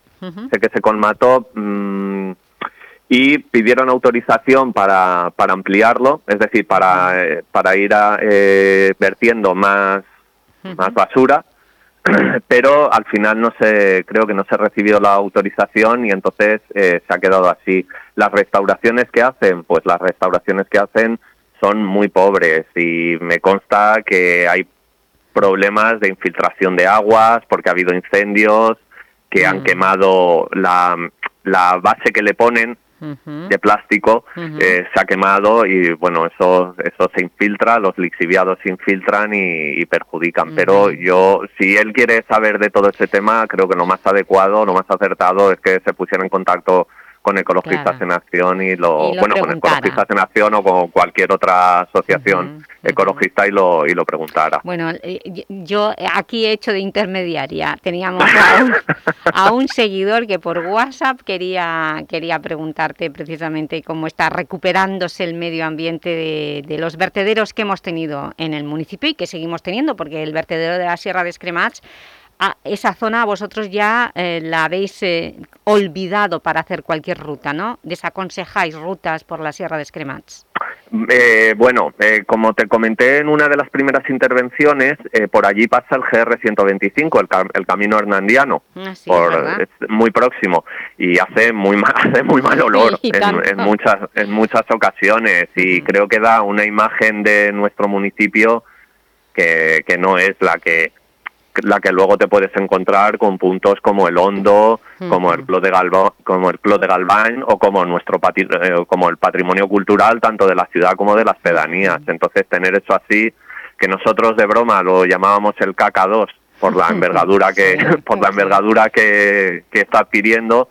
Sé que se colmató mm, y pidieron autorización para, para ampliarlo, es decir, para, eh, para ir a, eh, vertiendo más, más basura, pero al final no se, creo que no se recibió la autorización y entonces eh, se ha quedado así. Las restauraciones que hacen, pues las restauraciones que hacen son muy pobres y me consta que hay problemas de infiltración de aguas porque ha habido incendios que han quemado la, la base que le ponen de plástico eh, se ha quemado y bueno eso eso se infiltra los lixiviados se infiltran y, y perjudican. Pero yo si él quiere saber de todo este tema creo que lo más adecuado lo más acertado es que se pusiera en contacto con ecologistas Claro. en acción y lo, Y lo bueno con preguntara. ecologistas en acción o con cualquier otra asociación ecologista y lo y lo preguntara Bueno, eh, yo aquí he hecho de intermediaria. Teníamos a un, a un seguidor que por WhatsApp quería, quería preguntarte precisamente cómo está recuperándose el medio ambiente de, de los vertederos que hemos tenido en el municipio y que seguimos teniendo, porque el vertedero de la Sierra de Escremats, a esa zona vosotros ya eh, la habéis eh, olvidado para hacer cualquier ruta, ¿no? Desaconsejáis rutas por la Sierra de Escremats. Eh, bueno, eh, como te comenté en una de las primeras intervenciones, eh, por allí pasa el GR125, el, cam- el camino hernandiano, Ah, sí, por, ¿verdad? es muy próximo y hace muy mal, hace muy mal olor en, en muchas en muchas ocasiones y creo que da una imagen de nuestro municipio que, que no es la que la que luego te puedes encontrar con puntos como el Hondo, como el Clos de Galva, como el Clos de Galván o como nuestro pati- eh, como el patrimonio cultural tanto de la ciudad como de las pedanías. Entonces tener eso así que nosotros de broma lo llamábamos el KK2 por la envergadura que por la envergadura que, que está adquiriendo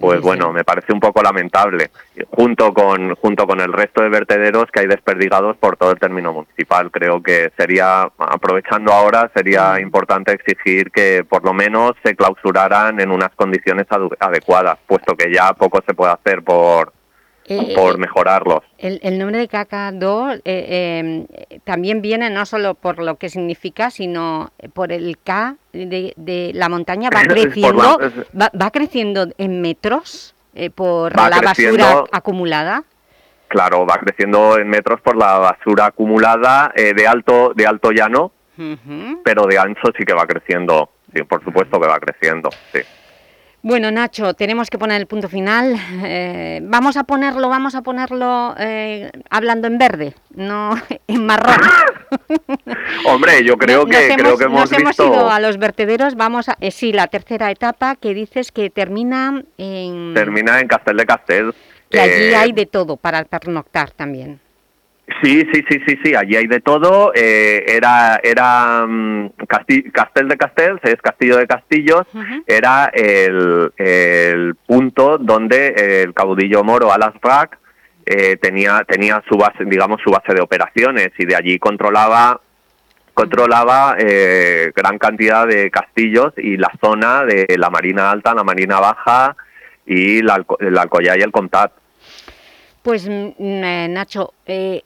pues bueno, me parece un poco lamentable, junto con junto con el resto de vertederos que hay desperdigados por todo el término municipal. Creo que sería, aprovechando ahora, sería importante exigir que por lo menos se clausuraran en unas condiciones adecuadas, puesto que ya poco se puede hacer por, Eh, por mejorarlos. El, el nombre de KK2 eh, eh, también viene no solo por lo que significa, sino por el K de, de la montaña va creciendo, la- va, va creciendo en metros eh, por la basura acumulada. Claro, va creciendo en metros por la basura acumulada eh, de alto de alto llano, pero de ancho sí que va creciendo. Sí, por supuesto que va creciendo. Sí. Bueno, Nacho, tenemos que poner el punto final. Eh, vamos a ponerlo, vamos a ponerlo eh, hablando en verde, no en marrón. Hombre, yo creo Nos que creo que hemos nos hemos ido a los vertederos, vamos a... eh, sí, la tercera etapa que dices que termina en... termina en Castel de Castel. Que allí Eh, hay de todo para pernoctar también. Sí, sí, sí, sí, sí, allí hay de todo. eh, era era mm, Casti- Castel de Castel, es Castillo de Castillos, era el, el punto donde el caudillo moro Alas Rack eh, tenía tenía su base, digamos, su base de operaciones y de allí controlaba controlaba eh, gran cantidad de castillos y la zona de la Marina Alta, la Marina Baja y la, el Alcoyá y el Comtat. Pues, mm, eh, Nacho, eh,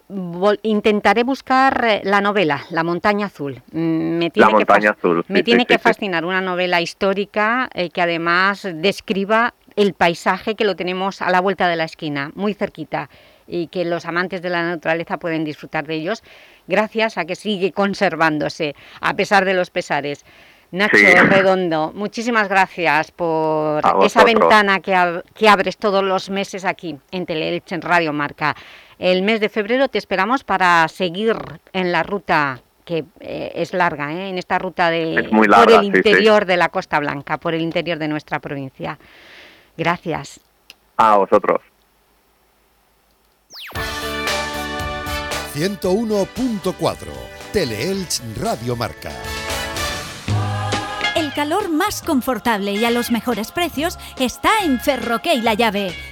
intentaré buscar eh, la novela, La montaña azul. Mm, Me tiene La montaña azul. Me sí, tiene sí, que sí. fascinar una novela histórica eh, que además describa el paisaje que lo tenemos a la vuelta de la esquina, muy cerquita, y que los amantes de la naturaleza pueden disfrutar de ellos, gracias a que sigue conservándose, a pesar de los pesares. Nacho Sí. Redondo, muchísimas gracias por esa ventana que, ab- que abres todos los meses aquí en Teleelch, en Radio Marca. El mes de febrero te esperamos para seguir en la ruta que eh, es larga, ¿eh? en esta ruta de, Es muy por larga, el sí, sí. interior de la Costa Blanca, por el interior de nuestra provincia. Gracias. A vosotros. 101.4 Teleelch Radio Marca. Calor más confortable y a los mejores precios está en Ferroque La Llave.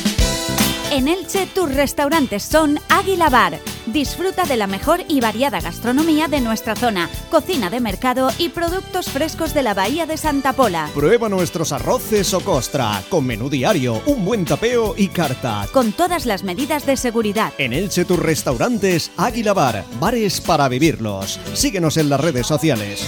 En Elche, tus restaurantes son Águila Bar. Disfruta de la mejor y variada gastronomía de nuestra zona, cocina de mercado y productos frescos de la Bahía de Santa Pola. Prueba nuestros arroces o costra, con menú diario, un buen tapeo y carta. Con todas las medidas de seguridad. En Elche, tus restaurantes Águila Bar. Bares para vivirlos. Síguenos en las redes sociales.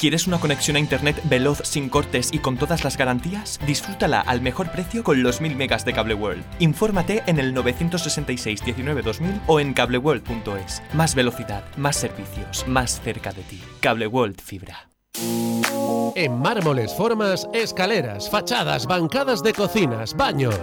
¿Quieres una conexión a internet veloz, sin cortes y con todas las garantías? Disfrútala al mejor precio con los 1000 megas de Cable World. Infórmate en el 966 19 2000 o en cableworld.es. Más velocidad, más servicios, más cerca de ti. Cable World Fibra. En mármoles, formas, escaleras, fachadas, bancadas de cocinas, baños.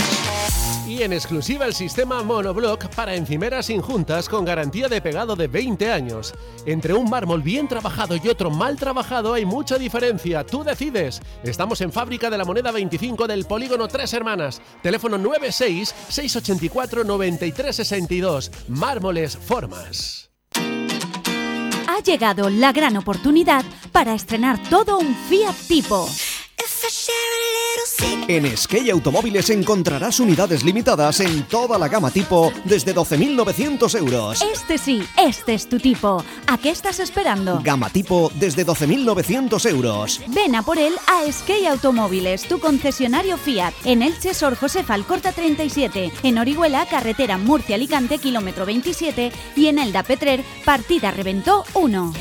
Y en exclusiva el sistema Monoblock para encimeras injuntas con garantía de pegado de 20 años. Entre un mármol bien trabajado y otro mal trabajado hay mucha diferencia. Tú decides. Estamos en Fábrica de la Moneda 25 del Polígono Tres Hermanas. Teléfono 96 684 9362. Mármoles Formas. Ha llegado la gran oportunidad para estrenar todo un Fiat Tipo. En Skey Automóviles encontrarás unidades limitadas en toda la gama tipo desde 12.900 euros. Este sí, este es tu tipo. ¿A qué estás esperando? Gama tipo desde 12.900 euros. Ven a por él a Skey Automóviles, tu concesionario Fiat. En Elche, Sor Josefa Alcorta 37. En Orihuela, carretera Murcia-Alicante, kilómetro 27. Y en Elda Petrer, partida Reventó 1.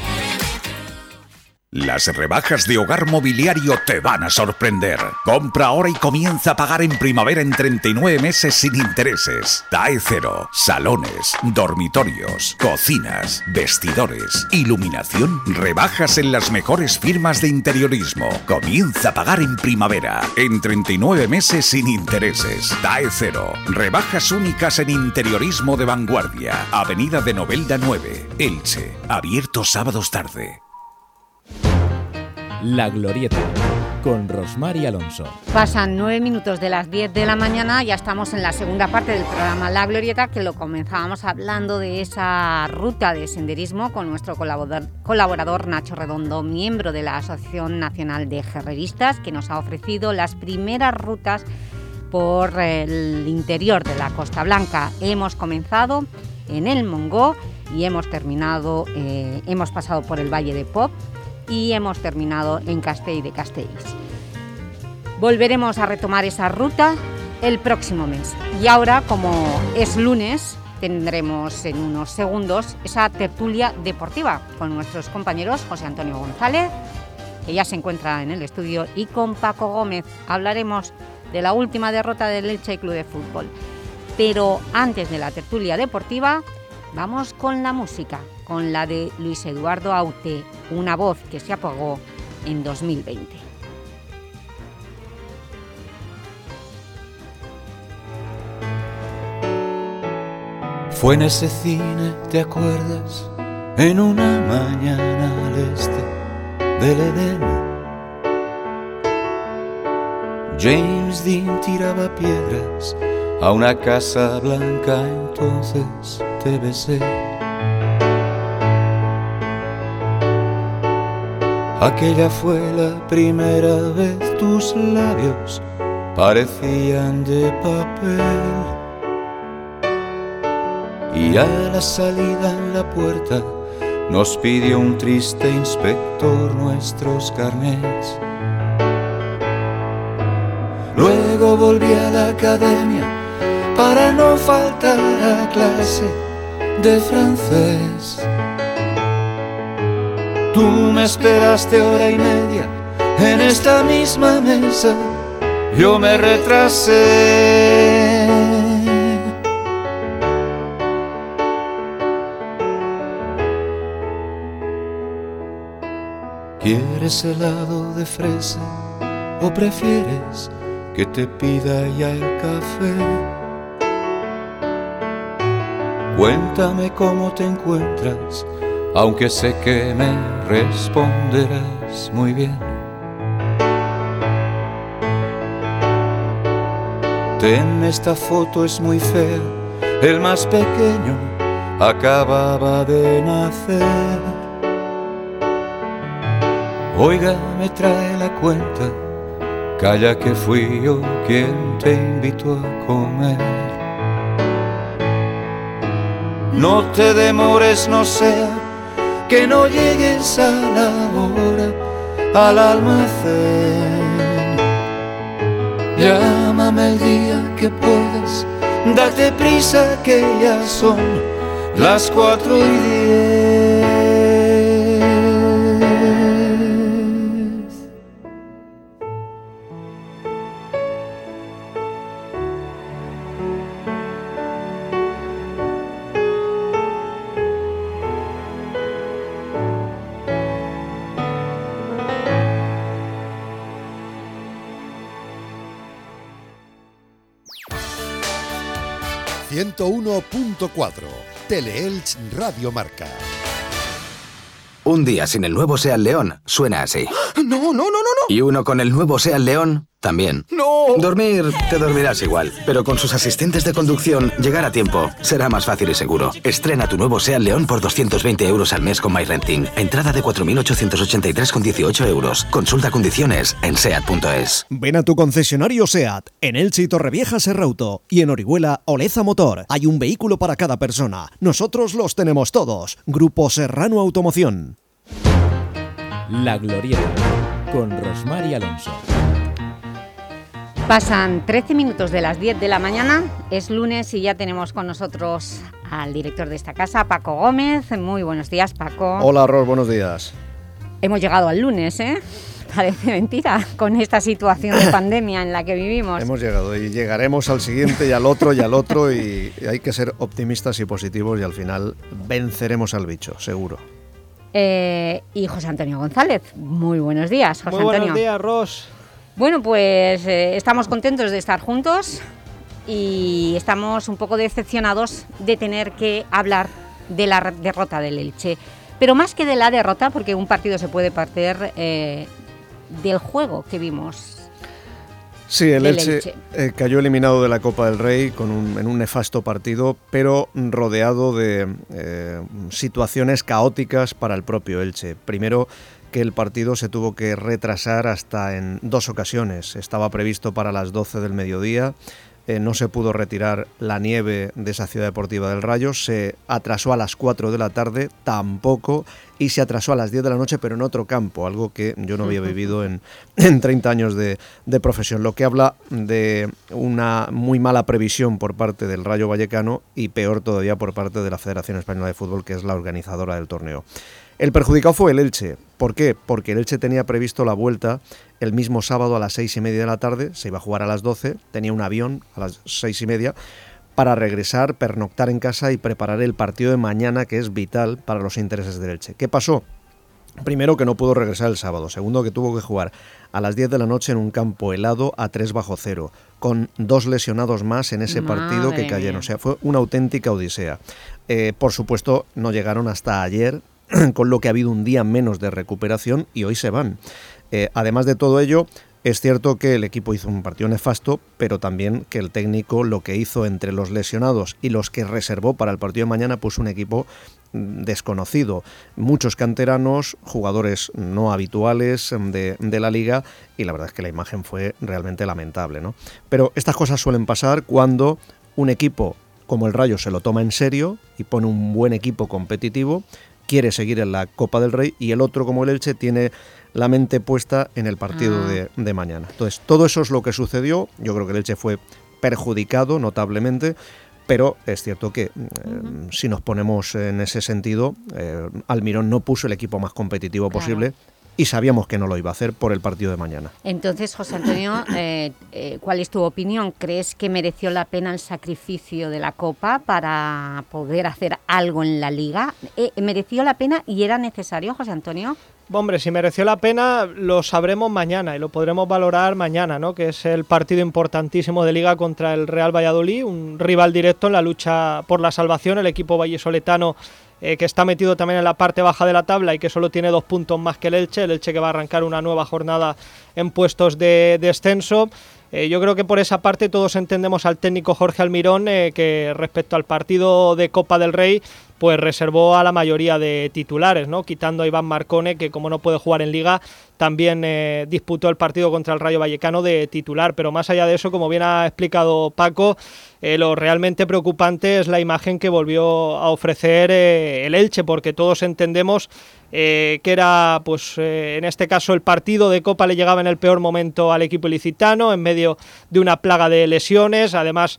Las rebajas de Hogar Mobiliario te van a sorprender. Compra ahora y comienza a pagar en primavera en 39 meses sin intereses. TAE cero, salones, dormitorios, cocinas, vestidores, iluminación, rebajas en las mejores firmas de interiorismo. Comienza a pagar en primavera en 39 meses sin intereses. TAE cero, rebajas únicas en interiorismo de vanguardia. Avenida de Novelda 9, Elche, abierto sábados tarde. La Glorieta, con Rosmar y Alonso. Pasan nueve minutos de las 10 de la mañana, ya estamos en la segunda parte del programa La Glorieta, que lo comenzábamos hablando de esa ruta de senderismo con nuestro colaborador, Nacho Redondo, miembro de la Asociación Nacional de Gerreristas, que nos ha ofrecido las primeras rutas por el interior de la Costa Blanca. Hemos comenzado en el Mongó y hemos terminado, eh, hemos pasado por el Valle de Pop, y hemos terminado en Castell de Castells. Volveremos a retomar esa ruta el próximo mes. Y ahora, como es lunes, tendremos en unos segundos esa tertulia deportiva con nuestros compañeros José Antonio González, que ya se encuentra en el estudio, y con Paco Gómez. Hablaremos de la última derrota del Elche Club de Fútbol. Pero antes de la tertulia deportiva, vamos con la música con la de Luis Eduardo Aute, una voz que se apagó en 2020. Fue en ese cine, ¿te acuerdas? En una mañana al este del Edén. James Dean tiraba piedras a una casa blanca, entonces te besé. Aquella fue la primera vez tus labios parecían de papel. Y a la salida en la puerta nos pidió un triste inspector nuestros carnets. Luego volví a la academia para no faltar a clase de francés. Tú me esperaste hora y media en esta misma mesa, yo me retrasé. ¿Quieres helado de fresa o prefieres que te pida ya el café? Cuéntame cómo te encuentras, aunque sé que me responderás muy bien. Ten esta foto es muy fea, el más pequeño acababa de nacer. Oiga, me trae la cuenta, calla que fui yo quien te invitó a comer. No te demores, no sea que no llegues a la hora al almacén. Llámame el día que puedas, date prisa que ya son las cuatro y diez. Teleelch Radio Marca. Un día sin el nuevo Seat León suena así. No, no, no, no, no. Y uno con el nuevo Seat León también. No. Dormir te dormirás igual, pero con sus asistentes de conducción llegar a tiempo será más fácil y seguro. Estrena tu nuevo Seat León por 220 euros al mes con MyRenting. Entrada de 4.883,18 euros. Consulta condiciones en seat.es. Ven a tu concesionario SEAT, en Elche y Torrevieja Serrauto y en Orihuela Oleza Motor. Hay un vehículo para cada persona. Nosotros los tenemos todos. Grupo Serrano Automoción. La Glorieta, con Rosmar y Alonso. Pasan 13 minutos de las 10 de la mañana, es lunes y ya tenemos con nosotros al director de esta casa, Paco Gómez. Muy buenos días, Paco. Hola, Ros, buenos días. Hemos llegado al lunes, ¿eh? Parece mentira, con esta situación de pandemia en la que vivimos. Hemos llegado y llegaremos al siguiente y al otro y al otro y hay que ser optimistas y positivos y al final venceremos al bicho, seguro. Eh, y José Antonio González, muy buenos días, José Muy buenos Antonio. días, Ros. Bueno, pues eh, estamos contentos de estar juntos y estamos un poco decepcionados de tener que hablar de la derrota del Elche. Pero más que de la derrota, porque un partido se puede perder eh, del juego que vimos. Sí, el Elche, Elche. eh, cayó eliminado de la Copa del Rey con un- en un nefasto partido, pero rodeado de situaciones caóticas para el propio Elche. Primero, que el partido se tuvo que retrasar hasta en dos ocasiones. Estaba previsto para las 12 del mediodía, eh, no se pudo retirar la nieve de esa ciudad deportiva del Rayo, se atrasó a las 4 de la tarde, tampoco, y se atrasó a las 10 de la noche, pero en otro campo, algo que yo no había vivido en, en 30 años de, de profesión, lo que habla de una muy mala previsión por parte del Rayo Vallecano y peor todavía por parte de la Federación Española de Fútbol, que es la organizadora del torneo. El perjudicado fue el Elche. ¿Por qué? Porque el Elche tenía previsto la vuelta el mismo sábado a las seis y media de la tarde, se iba a jugar a las 12, tenía un avión a las seis y media para regresar, pernoctar en casa y preparar el partido de mañana que es vital para los intereses del Elche. ¿Qué pasó? Primero que no pudo regresar el sábado, segundo que tuvo que jugar a las 10 de la noche en un campo helado a 3 bajo cero, con dos lesionados más en ese partido que cayeron. mía. O sea, fue una auténtica odisea. Eh, por supuesto, no llegaron hasta ayer, con lo que ha habido un día menos de recuperación y hoy se van. Eh, además de todo ello, es cierto que el equipo hizo un partido nefasto, pero también que el técnico lo que hizo entre los lesionados y los que reservó para el partido de mañana puso un equipo desconocido. Muchos canteranos, jugadores no habituales de, de la liga y la verdad es que la imagen fue realmente lamentable. ¿no? Pero estas cosas suelen pasar cuando un equipo como el Rayo se lo toma en serio y pone un buen equipo competitivo, quiere seguir en la Copa del Rey y el otro como el Elche tiene la mente puesta en el partido Ah. de, de mañana. Entonces, todo eso es lo que sucedió. Yo creo que el Elche fue perjudicado notablemente, pero es cierto que eh, si nos ponemos en ese sentido, eh, Almirón no puso el equipo más competitivo Claro. posible y sabíamos que no lo iba a hacer por el partido de mañana. Entonces, José Antonio, eh, eh, ¿cuál es tu opinión? ¿Crees que mereció la pena el sacrificio de la Copa para poder hacer algo en la Liga? Eh, ¿Mereció la pena y era necesario, José Antonio? Hombre, si mereció la pena lo sabremos mañana y lo podremos valorar mañana, ¿no? Que es el partido importantísimo de Liga contra el Real Valladolid, un rival directo en la lucha por la salvación, el equipo vallesoletano eh, que está metido también en la parte baja de la tabla y que solo tiene dos puntos más que el Elche, el Elche que va a arrancar una nueva jornada en puestos de descenso. Eh, yo creo que por esa parte todos entendemos al técnico Jorge Almirón eh, que respecto al partido de Copa del Rey pues reservó a la mayoría de titulares, ¿no? quitando a Iván Marcone que como no puede jugar en Liga también eh, disputó el partido contra el Rayo Vallecano de titular, pero más allá de eso, como bien ha explicado Paco, eh, lo realmente preocupante es la imagen que volvió a ofrecer eh, el Elche, porque todos entendemos que era, pues en este caso, el partido de Copa le llegaba en el peor momento al equipo ilicitano, en medio de una plaga de lesiones, además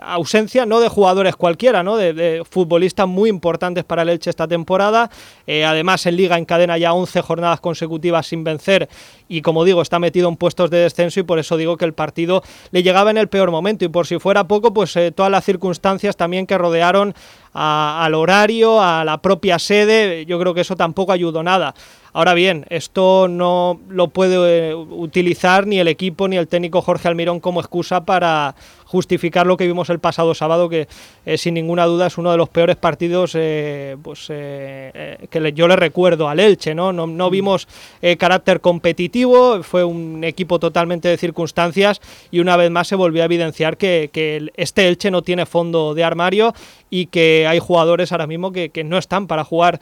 ausencia no de jugadores cualquiera, ¿no? de, de futbolistas muy importantes para el Elche esta temporada. Eh, además, en Liga encadena ya 11 jornadas consecutivas sin vencer y, como digo, está metido en puestos de descenso y por eso digo que el partido le llegaba en el peor momento. Y por si fuera poco, pues eh, todas las circunstancias también que rodearon al horario, a la propia sede, yo creo que eso tampoco ayudó nada. Ahora bien, esto no lo puede eh, utilizar ni el equipo ni el técnico Jorge Almirón como excusa para justificar lo que vimos el pasado sábado, que eh, sin ninguna duda es uno de los peores partidos eh, pues, eh, que le- yo le recuerdo al Elche. No, no, no vimos carácter competitivo, fue un equipo totalmente de circunstancias y una vez más se volvió a evidenciar que, este Elche no tiene fondo de armario y que hay jugadores ahora mismo que, que no están para jugar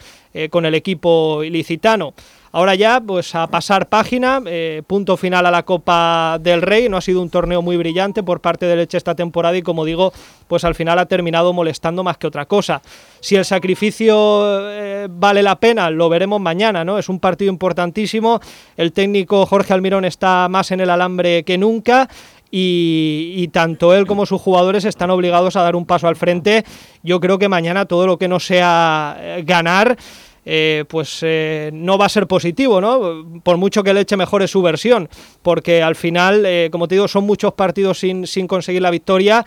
con el equipo ilicitano. Ahora ya, pues a pasar página, eh, punto final a la Copa del Rey. No ha sido un torneo muy brillante por parte del Elche esta temporada y como digo, pues al final ha terminado molestando más que otra cosa. Si el sacrificio eh, vale la pena, lo veremos mañana, ¿no? Es un partido importantísimo. El técnico Jorge Almirón está más en el alambre que nunca y, y tanto él como sus jugadores están obligados a dar un paso al frente. Yo creo que mañana todo lo que no sea eh, ganar, eh, pues eh, no va a ser positivo, ¿no? Por mucho que le eche mejore su versión, porque al final, eh, como te digo, son muchos partidos sin, sin conseguir la victoria.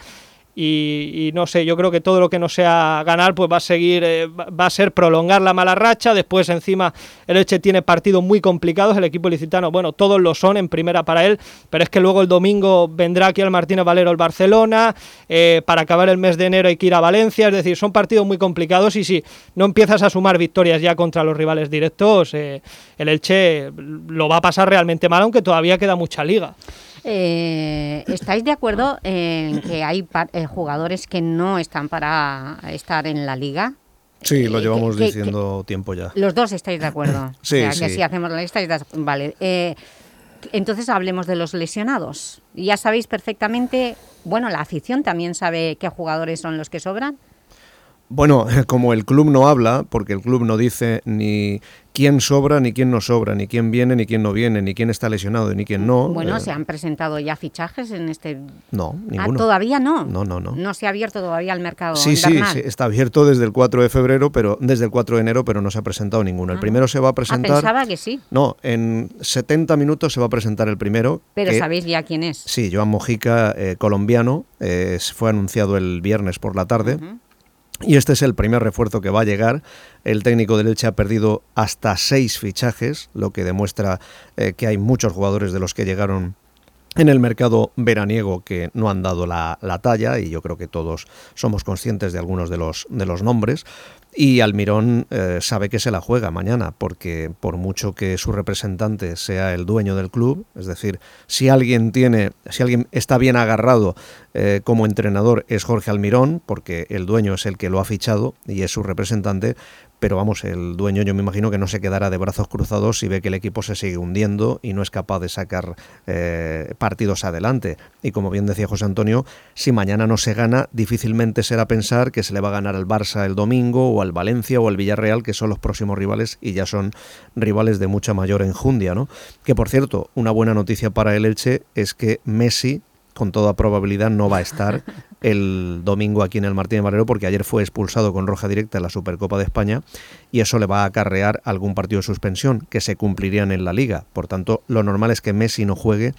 Y, no sé, yo creo que todo lo que no sea ganar, pues va a seguir, eh, va va a ser prolongar la mala racha. Después, encima, el Elche tiene partidos muy complicados. El equipo licitano, bueno, todos lo son en primera para él, pero es que luego el domingo vendrá aquí al Martínez Valero el Barcelona. eh, para acabar el mes de enero hay que ir a Valencia. Es decir, son partidos muy complicados. Y si no empiezas a sumar victorias ya contra los rivales directos, eh, el Elche lo va a pasar realmente mal, aunque todavía queda mucha liga. Eh, ¿Estáis de acuerdo en que hay eh, jugadores que no están para estar en la Liga? Sí, lo llevamos que- diciendo tiempo ya. Los dos estáis de acuerdo. Sí, o sea, que sí. si hacemos la lista, vale. Eh, entonces hablemos de los lesionados. Ya sabéis perfectamente, bueno, la afición también sabe qué jugadores son los que sobran. Bueno, como el club no habla, porque el club no dice ni quién sobra, ni quién no sobra, ni quién viene, ni quién no viene, ni quién está lesionado, ni quién no. Bueno, eh, se han presentado ya fichajes en este... No, Ah, ninguno. ¿Todavía no? No, no, no. No se ha abierto todavía el mercado Sí, sí, invernal. sí, está abierto desde el 4 de febrero, pero desde el 4 de enero, pero no se ha presentado ninguno. El primero se va a Ah, presentar. pensaba que sí, No, en 70 minutos se va a presentar el primero. pero que- sabéis ya quién es. Sí, Joan Mojica, eh, colombiano, eh, fue anunciado el viernes por la tarde. Y este es el primer refuerzo que va a llegar. El técnico del Elche ha perdido hasta seis fichajes, lo que demuestra eh, que hay muchos jugadores de los que llegaron en el mercado veraniego que no han dado la, la talla y yo creo que todos somos conscientes de algunos de los, de los nombres. Y Almirón eh, sabe que se la juega mañana, porque por mucho que su representante sea el dueño del club, es decir, si alguien tiene, si alguien está bien agarrado eh, como entrenador es Jorge Almirón, porque el dueño es el que lo ha fichado y es su representante, pero vamos, el dueño yo me imagino que no se quedará de brazos cruzados si ve que el equipo se sigue hundiendo y no es capaz de sacar eh, partidos adelante. Y como bien decía José Antonio, si mañana no se gana, difícilmente será pensar que se le va a ganar al Barça el domingo o al Valencia o al Villarreal, que son los próximos rivales y ya son rivales de mucha mayor enjundia. ¿no? Que por cierto, una buena noticia para el Elche es que Messi con toda probabilidad no va a estar el domingo aquí en el Martínez Valero porque ayer fue expulsado con roja directa en la Supercopa de España y eso le va a acarrear algún partido de suspensión que se cumplirían en la liga. Por tanto, lo normal es que Messi no juegue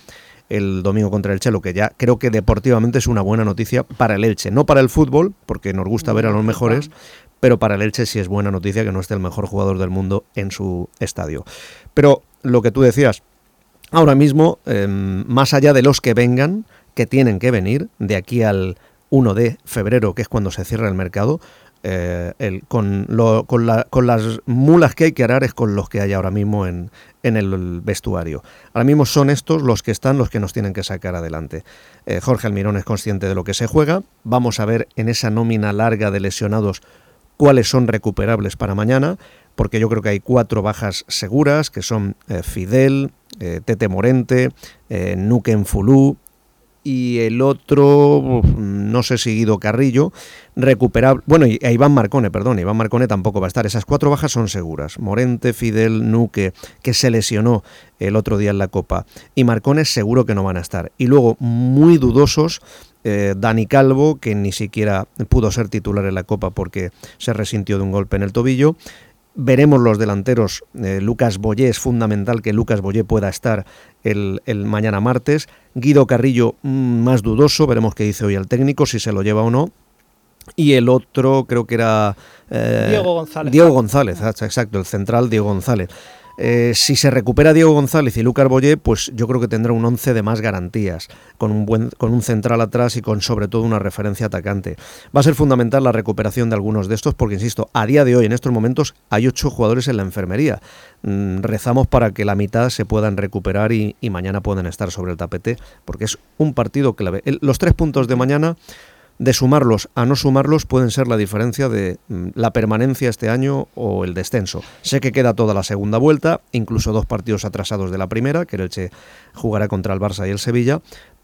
el domingo contra el Chelo, que ya creo que deportivamente es una buena noticia para el Elche, no para el fútbol, porque nos gusta ver a los mejores, pero para el Elche sí es buena noticia que no esté el mejor jugador del mundo en su estadio. Pero lo que tú decías, ahora mismo, em, más allá de los que vengan, que tienen que venir de aquí al 1 de febrero, que es cuando se cierra el mercado, eh, con, las mulas que hay que arar es con los que hay ahora mismo en, en, el vestuario. Ahora mismo son estos los que están, los que nos tienen que sacar adelante. Eh, Jorge Almirón es consciente de lo que se juega. Vamos a ver en esa nómina larga de lesionados cuáles son recuperables para mañana, porque yo creo que hay cuatro bajas seguras, que son eh, Fidel, Tete Morente, Nuken Fulú, y el otro, no sé si Guido Carrillo, recuperable. Bueno, y a Iván Marcone, perdón, Iván Marcone tampoco va a estar. Esas cuatro bajas son seguras. Morente, Fidel, Nuque, que se lesionó el otro día en la Copa, y Marcone seguro que no van a estar. Y luego, muy dudosos, eh, Dani Calvo, que ni siquiera pudo ser titular en la Copa porque se resintió de un golpe en el tobillo. Veremos los delanteros. Eh, Lucas Boyé es fundamental que Lucas Boyé pueda estar el, mañana martes. Guido Carrillo mm, más dudoso, veremos qué dice hoy el técnico, si se lo lleva o no. Y el otro creo que era... Eh, Diego González. Diego González, exacto, el central Diego González. Eh, si se recupera Diego González y Lucas Boyé, pues yo creo que tendrá un 11 de más garantías, con un, buen, con un central atrás y con sobre todo una referencia atacante. Va a ser fundamental la recuperación de algunos de estos porque, insisto, a día de hoy, en estos momentos, hay ocho jugadores en la enfermería. Mm, rezamos para que la mitad se puedan recuperar y, mañana puedan estar sobre el tapete, porque es un partido clave. los tres puntos de mañana de sumarlos a no sumarlos pueden ser la diferencia de mm, la permanencia este año o el descenso. Sé que queda toda la segunda vuelta, incluso dos partidos atrasados de la primera, que el Elche jugará contra el Barça y el Sevilla,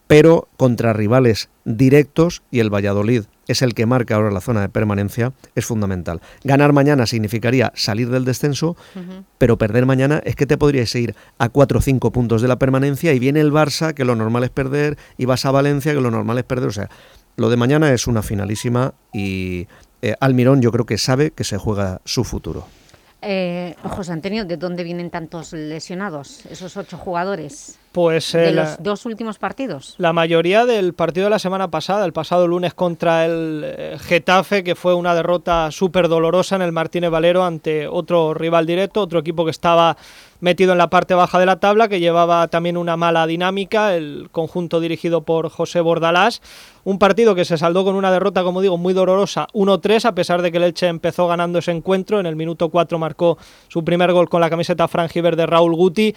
pero contra rivales directos y el Valladolid es el que marca ahora la zona de permanencia, es fundamental. Ganar mañana significaría salir del descenso, pero perder mañana es que te podrías ir a 4 o 5 puntos de la permanencia y viene el Barça, que lo normal es perder, y vas a Valencia, que lo normal es perder, o sea, lo de mañana es una finalísima y eh, Almirón yo creo que sabe que se juega su futuro. Eh, José Antonio, ¿de dónde vienen tantos lesionados, esos ocho jugadores? Pues, ¿De los dos últimos partidos? La mayoría del partido de la semana pasada, el pasado lunes contra el eh, Getafe, que fue una derrota súper dolorosa en el Martínez Valero ante otro rival directo, otro equipo que estaba metido en la parte baja de la tabla, que llevaba también una mala dinámica, el conjunto dirigido por José Bordalás. Un partido que se saldó con una derrota, como digo, muy dolorosa, 1-3, a pesar de que el Elche empezó ganando ese encuentro. En el minuto 4 marcó su primer gol con la camiseta de Raúl Guti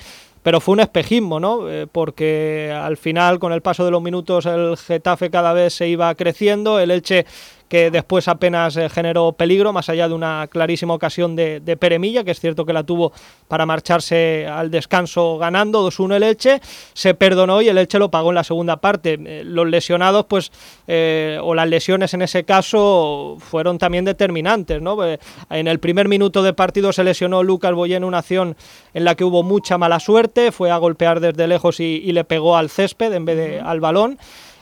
pero fue un espejismo, ¿no? Eh, porque al final, con el paso de los minutos, el Getafe cada vez se iba creciendo, el Elche que después apenas eh, generó peligro, más allá de una clarísima ocasión de, de, Peremilla, que es cierto que la tuvo para marcharse al descanso ganando 2-1 el Elche, se perdonó y el Elche lo pagó en la segunda parte. Eh, los lesionados, pues, eh, o las lesiones en ese caso, fueron también determinantes, ¿no? En el primer minuto de partido se lesionó Lucas Boyé en una acción en la que hubo mucha mala suerte, fue a golpear desde lejos y, y le pegó al césped en vez de al balón.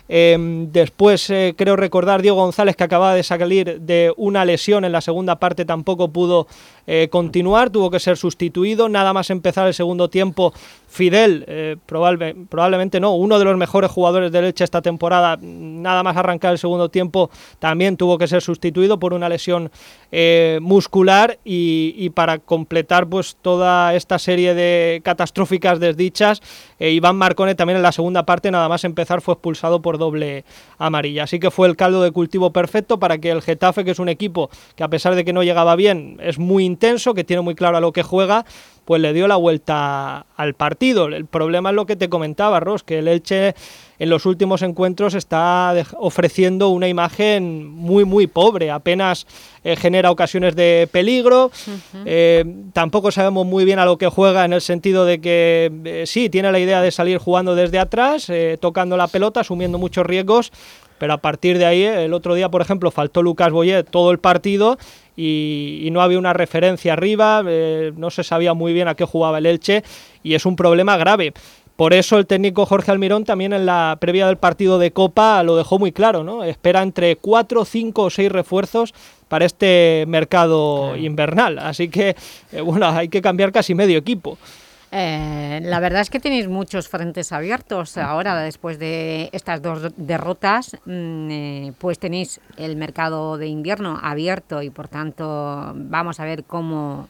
Em, después eh, creo recordar Diego González que acababa de salir de una lesión en la segunda parte, tampoco pudo eh, continuar, tuvo que ser sustituido. Nada más empezar el segundo tiempo, Fidel, eh, probablemente no, uno de los mejores jugadores de leche esta temporada, nada más arrancar el segundo tiempo, también tuvo que ser sustituido por una lesión muscular y, para completar pues toda esta serie de catastróficas desdichas, Iván Marcone también en la segunda parte, nada más empezar, fue expulsado por doble amarilla. Así que fue el caldo de cultivo perfecto para que el Getafe, que es un equipo que a pesar de que no llegaba bien, es muy intenso, que tiene muy claro a lo que juega, pues le dio la vuelta al partido. El problema es lo que te comentaba, Ross, que el Elche en los últimos encuentros está ofreciendo una imagen muy, muy pobre. Apenas eh, genera ocasiones de peligro. Eh, tampoco sabemos muy bien a lo que juega en el sentido de que eh, sí, tiene la idea de salir jugando desde atrás, tocando la pelota, asumiendo muchos riesgos. Pero a partir de ahí, el otro día, por ejemplo, faltó Lucas Boyet todo el partido y, no había una referencia arriba, no se sabía muy bien a qué jugaba el Elche y es un problema grave. Por eso el técnico Jorge Almirón también en la previa del partido de Copa lo dejó muy claro, ¿no? Espera entre cuatro, cinco o seis refuerzos para este mercado invernal. Así que, eh, bueno, hay que cambiar casi medio equipo. Eh, la verdad es que tenéis muchos frentes abiertos. Ahora, después de estas dos derrotas, mm, eh, pues tenéis el mercado de invierno abierto y por tanto vamos a ver cómo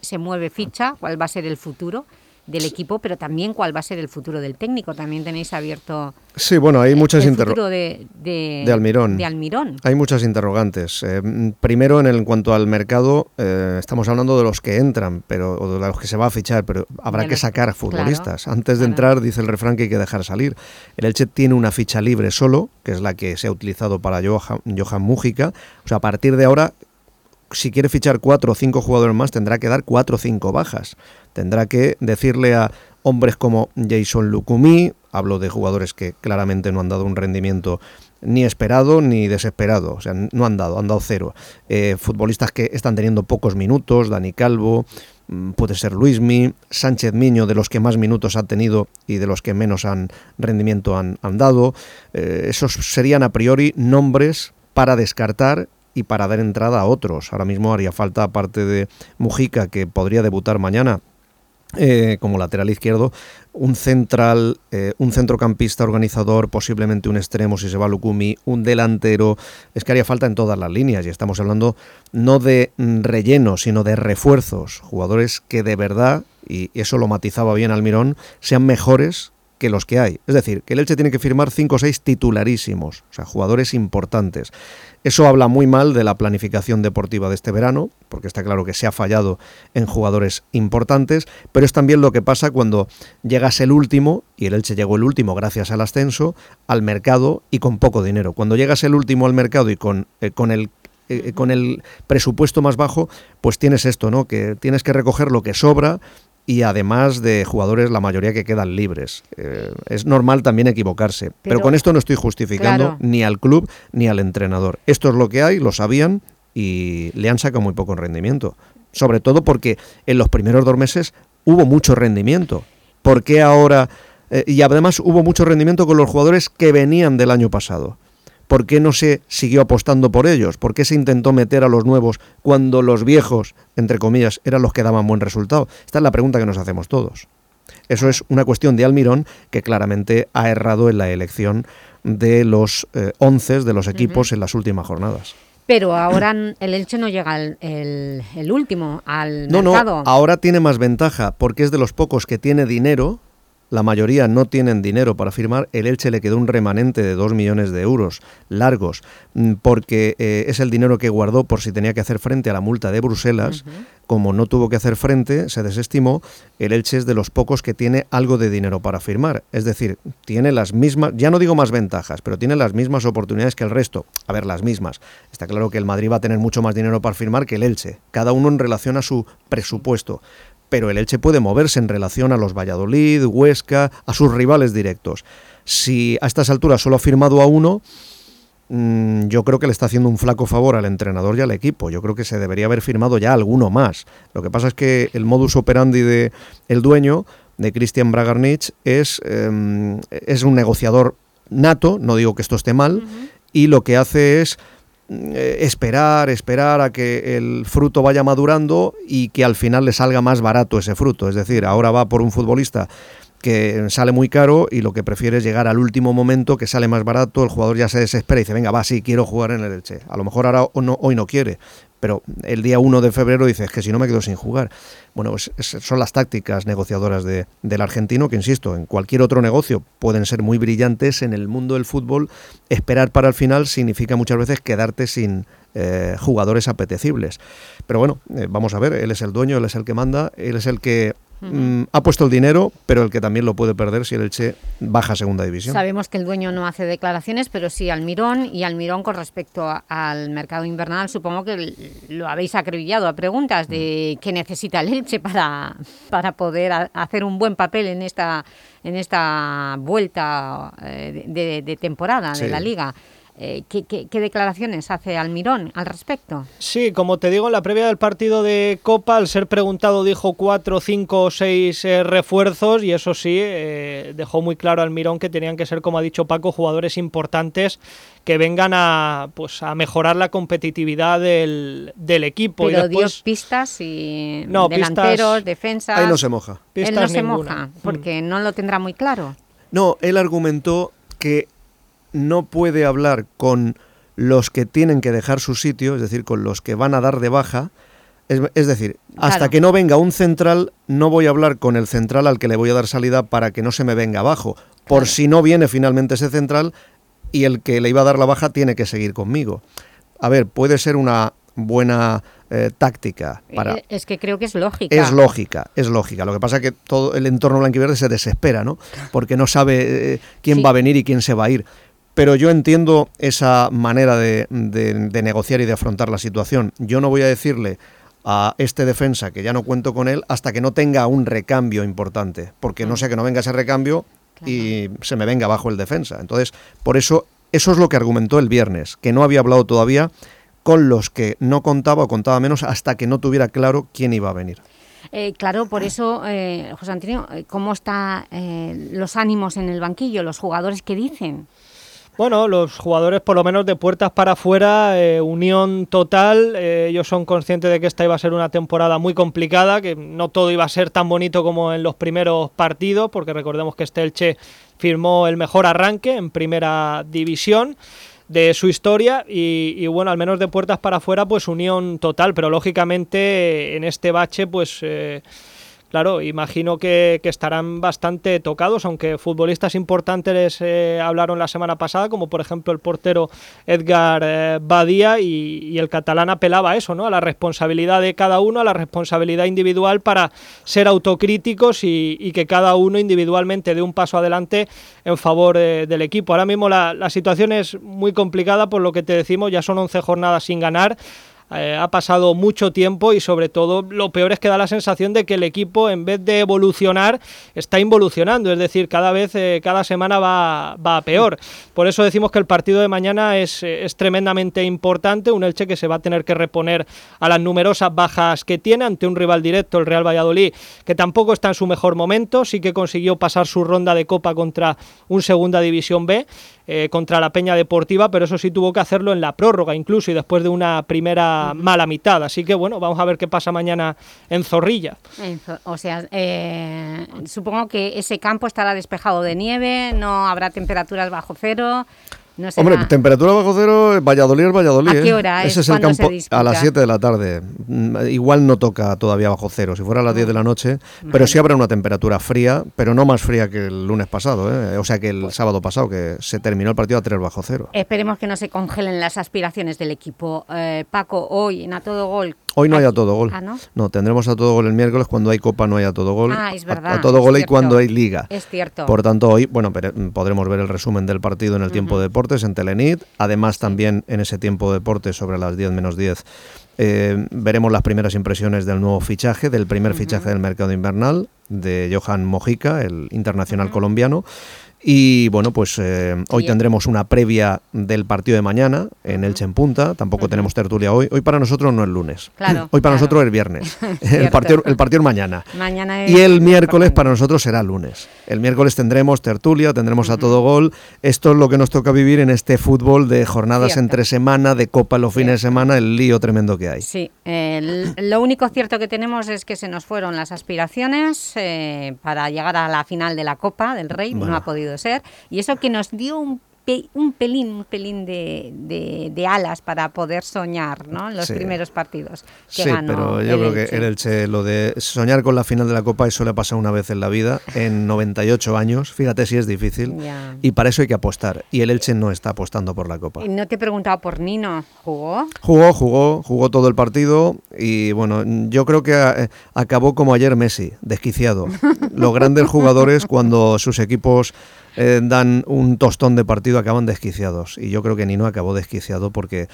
se mueve ficha, cuál va a ser el futuro del equipo, pero también cuál va a ser el futuro del técnico. También tenéis abierto sí, bueno, hay muchas el futuro de, de, Almirón. de, Almirón. Hay muchas interrogantes. Eh, primero, en, el, cuanto al mercado, eh, estamos hablando de los que entran, pero o de los que se va a fichar, pero habrá que sacar futbolistas. Antes de entrar, dice el refrán que hay que dejar salir. El Elche tiene una ficha libre solo, que es la que se ha utilizado para Johan, Johan Mújica. O sea, a partir de ahora si quiere fichar cuatro o cinco jugadores más, tendrá que dar cuatro o cinco bajas. Tendrá que decirle a hombres como Jason Lukumi, hablo de jugadores que claramente no han dado un rendimiento ni esperado ni desesperado, o sea, no han dado, han dado cero. Eh, futbolistas que están teniendo pocos minutos, Dani Calvo, mm, puede ser Luismi, Sánchez Miño, de los que más minutos ha tenido y de los que menos han rendimiento han, dado. Eh, esos serían a priori nombres para descartar y para dar entrada a otros. Ahora mismo haría falta, aparte de Mujica, que podría debutar mañana, eh, como lateral izquierdo, un central, eh, un centrocampista organizador, posiblemente un extremo si se va Lukumi, un delantero. Es que haría falta en todas las líneas y estamos hablando no de relleno, sino de refuerzos. Jugadores que de verdad, y eso lo matizaba bien Almirón, sean mejores que los que hay. Es decir, que el Elche tiene que firmar 5 o 6 titularísimos, o sea, jugadores importantes. Eso habla muy mal de la planificación deportiva de este verano, porque está claro que se ha fallado en jugadores importantes, pero es también lo que pasa cuando llegas el último, y el Elche llegó el último gracias al ascenso, al mercado y con poco dinero. Cuando llegas el último al mercado y con, eh, con el eh, con el presupuesto más bajo, pues tienes esto, ¿no? Que tienes que recoger lo que sobra y además de jugadores la mayoría que quedan libres. Eh, es normal también equivocarse, pero, con esto no estoy justificando ni al club ni al entrenador. Esto es lo que hay, lo sabían y le han sacado muy poco rendimiento. Sobre todo porque en los primeros dos meses hubo mucho rendimiento. ¿Por qué ahora? Eh, y además hubo mucho rendimiento con los jugadores que venían del año pasado. ¿Por qué no se siguió apostando por ellos? ¿Por qué se intentó meter a los nuevos cuando los viejos, entre comillas, eran los que daban buen resultado? Esta es la pregunta que nos hacemos todos. Eso es una cuestión de Almirón que claramente ha errado en la elección de los eh, once de los equipos en las últimas jornadas. Pero ahora el Elche no llega el, último al no, mercado. No, ahora tiene más ventaja porque es de los pocos que tiene dinero la mayoría no tienen dinero para firmar, el Elche le quedó un remanente de 2 millones de euros largos, mm, porque eh, es el dinero que guardó por si tenía que hacer frente a la multa de Bruselas. Como no tuvo que hacer frente, se desestimó, el Elche es de los pocos que tiene algo de dinero para firmar. Es decir, tiene las mismas, ya no digo más ventajas, pero tiene las mismas oportunidades que el resto. A ver, las mismas. Está claro que el Madrid va a tener mucho más dinero para firmar que el Elche, cada uno en relación a su presupuesto pero el Elche puede moverse en relación a los Valladolid, Huesca, a sus rivales directos. Si a estas alturas solo ha firmado a uno, mm, yo creo que le está haciendo un flaco favor al entrenador y al equipo. Yo creo que se debería haber firmado ya alguno más. Lo que pasa es que el modus operandi de el dueño, de Christian Bragarnich, es, em, es un negociador nato, no digo que esto esté mal, y lo que hace es eh, esperar, esperar a que el fruto vaya madurando y que al final le salga más barato ese fruto. Es decir, ahora va por un futbolista que sale muy caro y lo que prefiere es llegar al último momento que sale más barato, el jugador ya se desespera y dice, venga, va, sí, quiero jugar en el Elche. A lo mejor ahora no, hoy no quiere, pero el día 1 de febrero dices que si no me quedo sin jugar. Bueno, pues son las tácticas negociadoras de, del argentino, que insisto, en cualquier otro negocio pueden ser muy brillantes, en el mundo del fútbol esperar para el final significa muchas veces quedarte sin eh, jugadores apetecibles. Pero bueno, eh, vamos a ver, él es el dueño, él es el que manda, él es el que mm, ha puesto el dinero, pero el que también lo puede perder si el Elche baja a segunda división. Sabemos que el dueño no hace declaraciones, pero sí Almirón, y Almirón con respecto a- al mercado invernal, supongo que lo habéis acribillado a preguntas de Mm. qué necesita el Elche para, para poder a- hacer un buen papel en esta, en esta vuelta eh, de, de temporada de la Liga. Eh, ¿qué, qué, qué declaraciones hace Almirón al respecto? Sí, como te digo, en la previa del partido de Copa, al ser preguntado dijo cuatro, cinco o seis eh, refuerzos y eso sí, eh, dejó muy claro al Mirón que tenían que ser, como ha dicho Paco, jugadores importantes que vengan a, pues, a mejorar la competitividad del, del equipo. Pero y después, dio pistas y No, delanteros, pistas- defensas... Ahí no se moja. Él no se moja, porque no lo tendrá muy claro. No, él argumentó que no puede hablar con los que tienen que dejar su sitio, es decir, con los que van a dar de baja. Es, es decir, hasta Claro. que no venga un central, no voy a hablar con el central al que le voy a dar salida para que no se me venga abajo. Por si no viene finalmente ese central y el que le iba a dar la baja tiene que seguir conmigo. A ver, puede ser una buena eh, táctica para, Eh, Es que creo que es lógica. es lógica, es lógica. Lo que pasa es que todo el entorno blanquiverde se desespera, ¿no? Porque no sabe eh, quién Sí. va a venir y quién se va a ir. Pero yo entiendo esa manera de, de- de negociar y de afrontar la situación. Yo no voy a decirle a este defensa que ya no cuento con él hasta que no tenga un recambio importante, porque no sé que no venga ese recambio y se me venga abajo el defensa. Entonces, por eso, eso es lo que argumentó el viernes, que no había hablado todavía con los que no contaba o contaba menos hasta que no tuviera claro quién iba a venir. Eh, claro, por eso, eh, José Antonio, eh, ¿cómo están los ánimos en el banquillo, los jugadores que dicen? Bueno, los jugadores por lo menos de puertas para afuera, eh, unión total, eh, ellos son conscientes de que esta iba a ser una temporada muy complicada, que no todo iba a ser tan bonito como en los primeros partidos, porque recordemos que este Elche firmó el mejor arranque en primera división de su historia y, y, bueno, al menos de puertas para afuera pues unión total, pero lógicamente eh, en este bache pues... eh, Claro, imagino que, estarán bastante tocados, aunque futbolistas importantes eh, hablaron la semana pasada, como por ejemplo el portero Edgar eh, Badía, y, y el catalán apelaba a eso, ¿no? A la responsabilidad de cada uno, a la responsabilidad individual para ser autocríticos y, y que cada uno individualmente dé un paso adelante en favor eh, del equipo. Ahora mismo la, la situación es muy complicada, por lo que te decimos, ya son 11 jornadas sin ganar. Eh, ha pasado mucho tiempo y sobre todo lo peor es que da la sensación de que el equipo en vez de evolucionar está involucionando, es decir, cada vez, eh, cada semana va, va a peor. Por eso decimos que el partido de mañana es, eh, es tremendamente importante, un Elche que se va a tener que reponer a las numerosas bajas que tiene ante un rival directo, el Real Valladolid, que tampoco está en su mejor momento, sí que consiguió pasar su ronda de Copa contra un Segunda División B, eh, contra la Peña Deportiva, pero eso sí tuvo que hacerlo en la prórroga incluso y después de una primera mala mitad. Así que bueno, vamos a ver qué pasa mañana en Zorrilla. O sea, eh, supongo que ese campo estará despejado de nieve, no habrá temperaturas bajo cero. No Hombre, temperatura bajo cero, Valladolid es Valladolid. ¿A qué ¿eh? hora Ese es es el campo a las 7 de la tarde. Mm, Igual no toca todavía bajo cero, si fuera a las 10 de la noche, pero sí habrá una temperatura fría, pero no más fría que el lunes pasado, ¿eh? o sea que el sábado pasado, que se terminó el partido a 3 bajo cero. Esperemos que no se congelen las aspiraciones del equipo. Eh, Paco, hoy en A Todo Gol... Hoy no hay a todo gol. Ah, ¿no? tendremos a todo gol el miércoles, cuando hay Copa no hay a todo gol. Ah, es verdad, A, todo es gol cierto. cuando hay Liga. Es cierto. Por tanto, hoy, bueno, podremos ver el resumen del partido en el tiempo de deportes en Telenit. Además, también en ese tiempo de deportes sobre las 10 menos 10 eh, veremos las primeras impresiones del nuevo fichaje, del primer fichaje del mercado invernal, de Johan Mojica, el internacional colombiano. Y bueno, pues eh, hoy tendremos una previa del partido de mañana en Elche en Punta. Tampoco tenemos tertulia hoy. Hoy para nosotros no es lunes. Claro, Hoy para claro. nosotros es viernes. el, partido, el partido es mañana. Mañana es Y el miércoles para nosotros será lunes. El miércoles tendremos tertulia, tendremos a todo gol. Esto es lo que nos toca vivir en este fútbol de jornadas Cierto. entre semana, de copa los fines de semana, el lío tremendo que hay. Sí, eh, lo único cierto que tenemos es que se nos fueron las aspiraciones eh, para llegar a la final de la Copa del Rey, no ha podido ser, y eso que nos dio un un pelín, un pelín de, de, alas para poder soñar ¿no? los primeros partidos. sí, pero yo creo que el Elche, lo de soñar con la final de la Copa, eso le ha pasado una vez en la vida, en 98 años, fíjate si es difícil, y para eso hay que apostar, y el Elche no está apostando por la Copa. no te he preguntado por Nino, ¿jugó? Jugó, jugó, jugó todo el partido, y bueno, yo creo que eh, acabó como ayer Messi, desquiciado. Los grandes jugadores cuando sus equipos eh, dan un tostón de partido acaban desquiciados. Y yo creo que Nino acabó desquiciado porque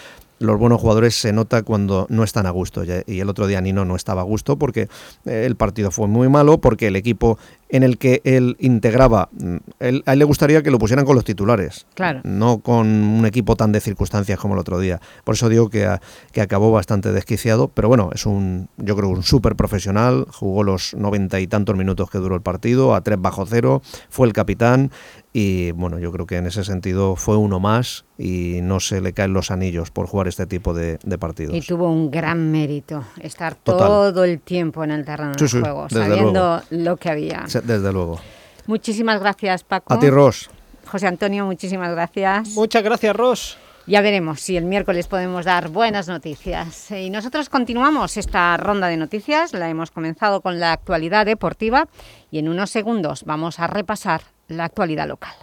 los buenos jugadores se nota cuando no están a gusto. Y el otro día Nino no estaba a gusto porque eh, el partido fue muy malo, porque el equipo en el que él integraba, mm, a él le gustaría que lo pusieran con los titulares, claro. no con un equipo tan de circunstancias como el otro día. Por eso digo que, que acabó bastante desquiciado, pero bueno, es un, yo creo, un súper profesional, jugó los noventa y tantos minutos que duró el partido, a tres bajo cero, fue el capitán, y bueno, yo creo que en ese sentido fue uno más y no se le caen los anillos por jugar este tipo de, partidos. Y tuvo un gran mérito estar todo el tiempo en el terreno de juego, sabiendo lo que había. desde luego. Muchísimas gracias, Paco. A ti, Ros. José Antonio, muchísimas gracias. Muchas gracias, Ros. Ya veremos si el miércoles podemos dar buenas noticias. Y nosotros continuamos esta ronda de noticias, la hemos comenzado con la actualidad deportiva y en unos segundos vamos a repasar la actualidad local.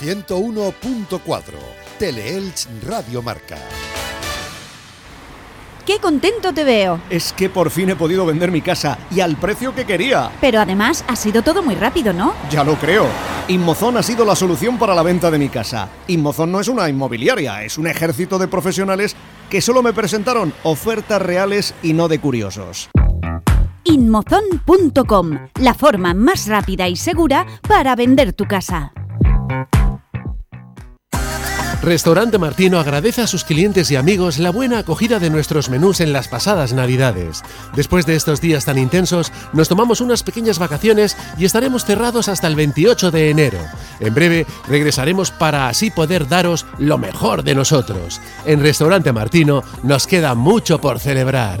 101.4 Teleelch Radio Marca. ¡Qué contento te veo! Es que por fin he podido vender mi casa y al precio que quería. Pero además ha sido todo muy rápido, ¿no? Ya lo creo. Inmozón ha sido la solución para la venta de mi casa. Inmozón no es una inmobiliaria, es un ejército de profesionales que solo me presentaron ofertas reales y no de curiosos inmozon.com, la forma más rápida y segura para vender tu casa. Restaurante Martino agradece a sus clientes y amigos la buena acogida de nuestros menús en las pasadas Navidades. Después de estos días tan intensos, nos tomamos unas pequeñas vacaciones y estaremos cerrados hasta el 28 de enero. En breve regresaremos para así poder daros lo mejor de nosotros. En Restaurante Martino nos queda mucho por celebrar.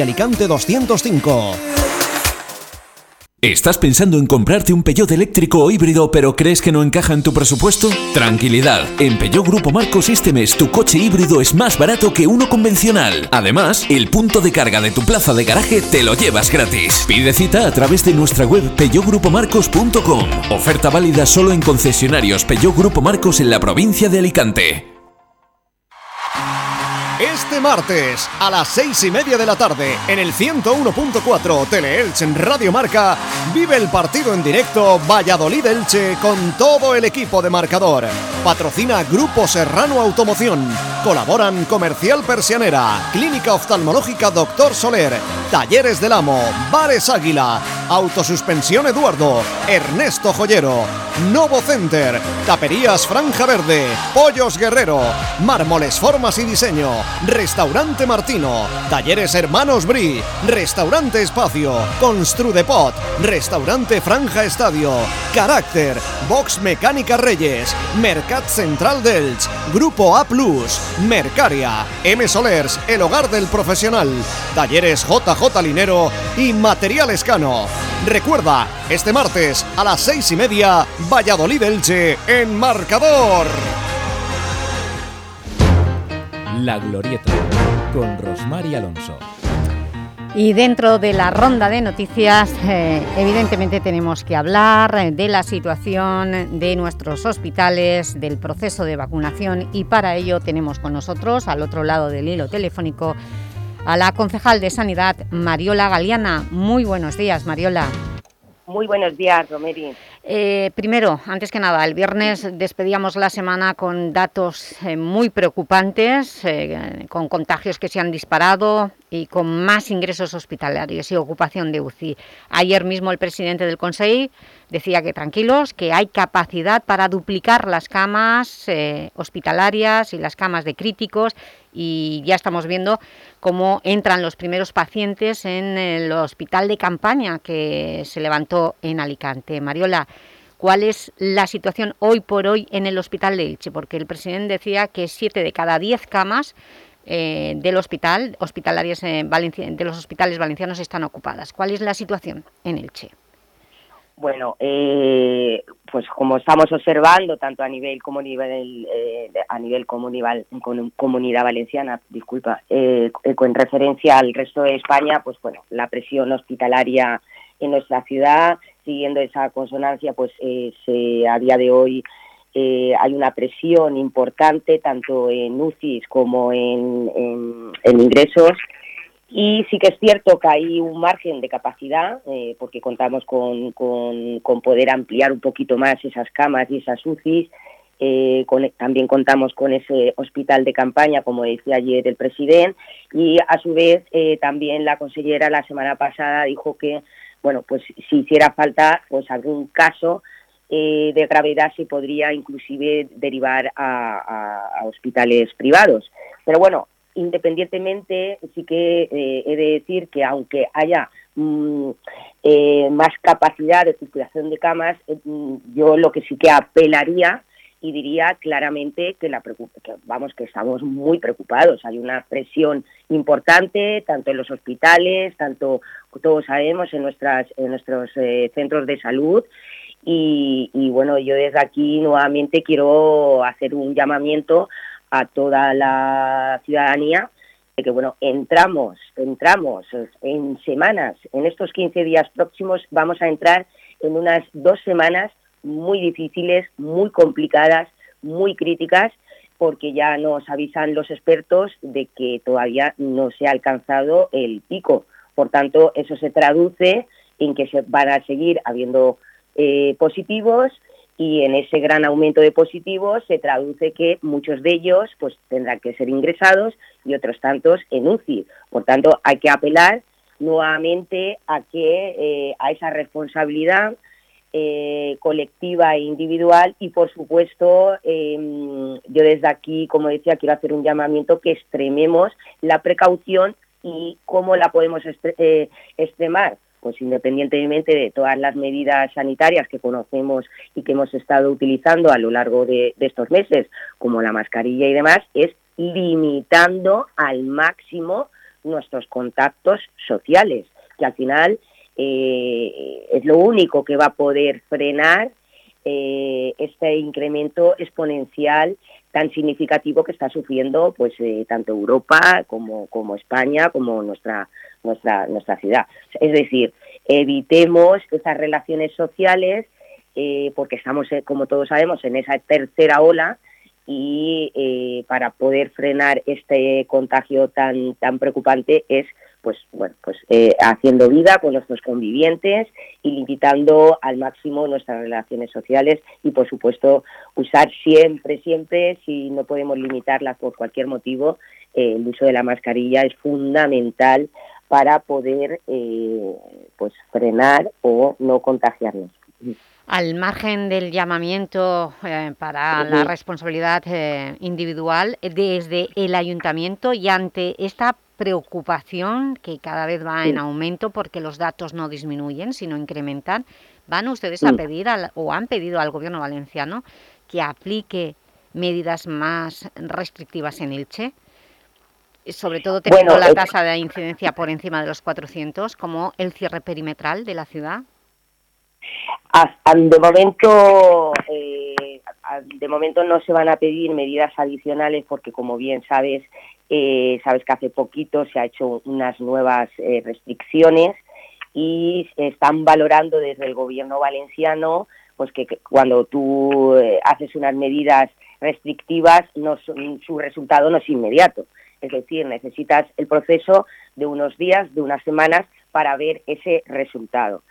Alicante 205. ¿Estás pensando en comprarte un Peugeot eléctrico o híbrido pero crees que no encaja en tu presupuesto? Tranquilidad, en Peugeot Grupo Marco Systems tu coche híbrido es más barato que uno convencional. Además, el punto de carga de tu plaza de garaje te lo llevas gratis. Pide cita a través de nuestra web peugeotgrupomarcos.com. Oferta válida solo en concesionarios Peugeot Grupo Marcos en la provincia de Alicante. Este martes a las seis y media de la tarde en el 101.4 Tele-Elche en Radio Marca vive el partido en directo Valladolid-Elche con todo el equipo de marcador. Patrocina Grupo Serrano Automoción. Colaboran Comercial Persianera, Clínica Oftalmológica Doctor Soler, Talleres del Amo, Bares Águila, Autosuspensión Eduardo, Ernesto Joyero, Novo Center, Taperías Franja Verde, Pollos Guerrero, Mármoles Formas y Diseño, Restaurante Martino, Talleres Hermanos Bri, Restaurante Espacio, Construdepot, Restaurante Franja Estadio, Carácter, Box Mecánica Reyes, Mercat Central Delch, Grupo A Plus, Mercaria, M Solers, El Hogar del Profesional, Talleres JJ Linero y Material Escano. Recuerda, este martes a las seis y media, Valladolid Elche en marcador. La Glorieta, con Rosmar y Alonso. Y dentro de la ronda de noticias, eh, evidentemente tenemos que hablar de la situación de nuestros hospitales, del proceso de vacunación y para ello tenemos con nosotros, al otro lado del hilo telefónico, a la concejal de Sanidad, Mariola Galeana. Muy buenos días, Mariola. Muy buenos días, Romeri. Eh, primero, antes que nada, el viernes despedíamos la semana con datos eh, muy preocupantes, eh, con contagios que se han disparado, y con más ingresos hospitalarios y ocupación de UCI. Ayer mismo el presidente del Consejo decía que tranquilos, que hay capacidad para duplicar las camas eh, hospitalarias y las camas de críticos y ya estamos viendo cómo entran los primeros pacientes en el hospital de campaña que se levantó en Alicante. Mariola, ¿cuál es la situación hoy por hoy en el hospital de Elche? Porque el presidente decía que siete de cada diez camas eh, del hospital, hospitalarias de los hospitales valencianos están ocupadas. ¿Cuál es la situación en Elche? Bueno, eh, pues como estamos observando tanto a nivel como nivel eh, a nivel comunidad, comunidad valenciana, disculpa, con referencia al resto de España, pues bueno, la presión hospitalaria en nuestra ciudad, siguiendo esa consonancia, pues se, a día de hoy eh, hay una presión importante tanto en UCIs como en, ingresos y sí que es cierto que hay un margen de capacidad eh, porque contamos con, poder ampliar un poquito más esas camas y esas UCIs. Eh, también contamos con ese hospital de campaña, como decía ayer el presidente, y a su vez también la consellera la semana pasada dijo que, bueno, pues si hiciera falta, pues algún caso eh, de gravedad se podría inclusive derivar a, hospitales privados. Pero bueno, independientemente, sí que eh, he de decir que aunque haya mm, eh, más capacidad de circulación de camas, mm, yo lo que sí que apelaría y diría claramente que, la vamos que estamos muy preocupados. Hay una presión importante tanto en los hospitales, tanto todos sabemos en nuestras en nuestros centros de salud y, bueno, yo desde aquí nuevamente quiero hacer un llamamiento a toda la ciudadanía de que bueno, entramos, entramos en semanas, en estos 15 días próximos vamos a entrar en unas dos semanas muy difíciles, muy complicadas, muy críticas, porque ya nos avisan los expertos de que todavía no se ha alcanzado el pico. Por tanto, eso se traduce en que se van a seguir habiendo eh, positivos y en ese gran aumento de positivos se traduce que muchos de ellos pues tendrán que ser ingresados y otros tantos en UCI. Por tanto, hay que apelar nuevamente a que eh, a esa responsabilidad eh, colectiva e individual y por supuesto em, yo desde aquí como decía quiero hacer un llamamiento que extrememos la precaución y cómo la podemos extremar pues independientemente de todas las medidas sanitarias que conocemos y que hemos estado utilizando a lo largo de, estos meses, como la mascarilla y demás, es limitando al máximo nuestros contactos sociales, que al final eh, es lo único que va a poder frenar eh, este incremento exponencial tan significativo que está sufriendo pues eh, tanto Europa como, como España como nuestra nuestra nuestra ciudad. Es decir evitemos esas relaciones sociales eh, porque estamos como todos sabemos en esa tercera ola y para poder frenar este contagio tan tan preocupante es pues bueno, pues eh, haciendo vida con nuestros convivientes y limitando al máximo nuestras relaciones sociales y por supuesto usar siempre, siempre, si no podemos limitarlas por cualquier motivo, eh, el uso de la mascarilla es fundamental para poder eh, pues frenar o no contagiarnos. Al margen del llamamiento para la responsabilidad individual desde el ayuntamiento y ante esta preocupación que cada vez va en aumento porque los datos no disminuyen, sino incrementan. ¿Van ustedes a pedir o han pedido al Gobierno valenciano que aplique medidas más restrictivas en Elche? Sobre todo teniendo la tasa de incidencia por encima de los 400, como el cierre perimetral de la ciudad. De momento, eh, de momento no se van a pedir medidas adicionales porque, como bien sabes, eh, sabes que hace poquito se ha hecho unas nuevas eh, restricciones y están valorando desde el gobierno valenciano pues que, cuando tú eh, haces unas medidas restrictivas no su resultado no es inmediato. Es decir, necesitas el proceso de unos días, de unas semanas para ver ese resultado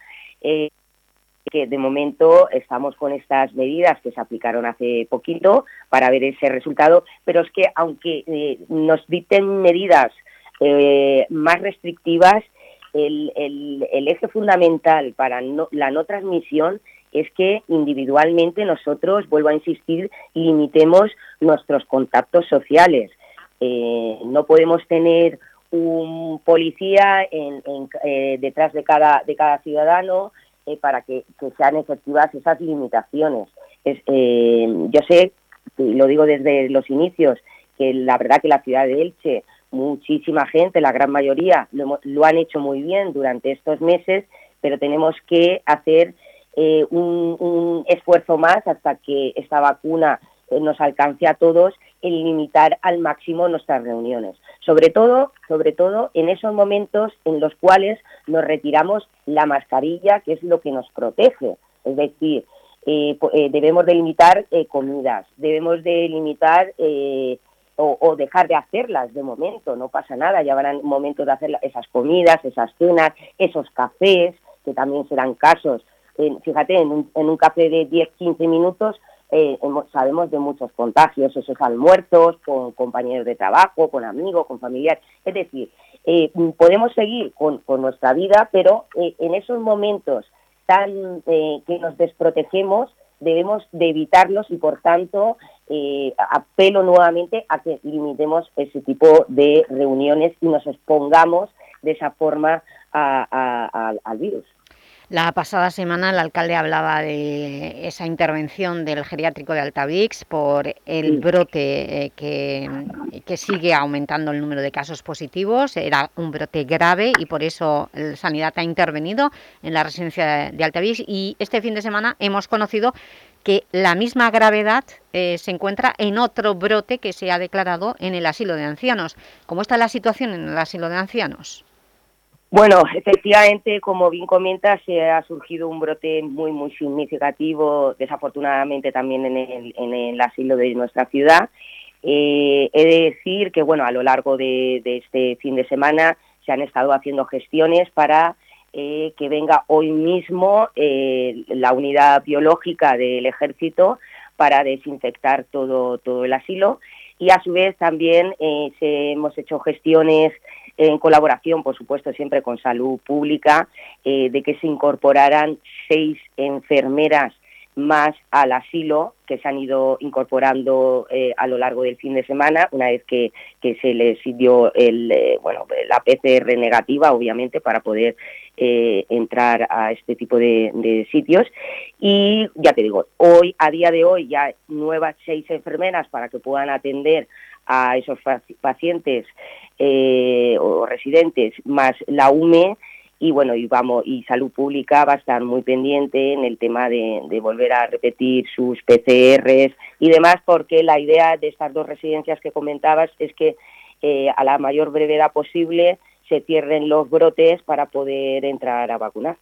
que de momento estamos con estas medidas que se aplicaron hace poquito para ver ese resultado, pero es que aunque eh, nos dicten medidas eh, más restrictivas, el, el, eje fundamental para la no transmisión es que individualmente nosotros, vuelvo a insistir, limitemos nuestros contactos sociales. Eh, no podemos tener un policía en, eh, detrás de cada, de cada ciudadano eh, para que, sean efectivas esas limitaciones. yo sé, lo digo desde los inicios, que la verdad que la ciudad de Elche, muchísima gente, la gran mayoría, lo han hecho muy bien durante estos meses, pero tenemos que hacer eh, un, esfuerzo más hasta que esta vacuna eh, nos alcance a todos en limitar al máximo nuestras reuniones. Sobre todo, sobre todo en esos momentos en los cuales nos retiramos la mascarilla, que es lo que nos protege. Es decir, eh, debemos de limitar comidas, debemos de limitar o, o, dejar de hacerlas de momento, no pasa nada, ya habrán momentos de hacer esas comidas, esas cenas, esos cafés, que también serán casos fíjate, en un, en un café de 10-15 minutos eh, sabemos de muchos contagios, esos almuerzos con compañeros de trabajo, con amigos, con familiares. Es decir, eh, podemos seguir con, nuestra vida, pero eh, en esos momentos tan que nos desprotegemos, debemos de evitarlos y, por tanto, apelo nuevamente a que limitemos ese tipo de reuniones y nos expongamos de esa forma al virus. La pasada semana el alcalde hablaba de esa intervención del geriátrico de Altavix por el brote eh, que, que, sigue aumentando el número de casos positivos. Era un brote grave y por eso el Sanidad ha intervenido en la residencia de Altavix y este fin de semana hemos conocido que la misma gravedad eh, se encuentra en otro brote que se ha declarado en el asilo de ancianos. ¿Cómo está la situación en el asilo de ancianos? Bueno, efectivamente, como bien comenta, se ha surgido un brote muy, muy significativo, desafortunadamente también en el, en el asilo de nuestra ciudad. Eh, he de decir que, bueno, a lo largo de, este fin de semana se han estado haciendo gestiones para eh, que venga hoy mismo eh, la unidad biológica del ejército para desinfectar todo, todo el asilo y a su vez también se, hemos hecho gestiones en colaboración, por supuesto, siempre con salud pública, eh, de que se incorporaran seis enfermeras más al asilo que se han ido incorporando eh, a lo largo del fin de semana, una vez que, se les dio el, eh, bueno, la PCR negativa, obviamente, para poder entrar a este tipo de, de, sitios. Y ya te digo, hoy, a día de hoy, ya nuevas seis enfermeras para que puedan atender a esos pacientes eh, o residentes, más la UME, y bueno, y vamos, y Salud Pública va a estar muy pendiente en el tema de, volver a repetir sus PCRs y demás, porque la idea de estas dos residencias que comentabas es que eh, a la mayor brevedad posible se cierren los brotes para poder entrar a vacunar.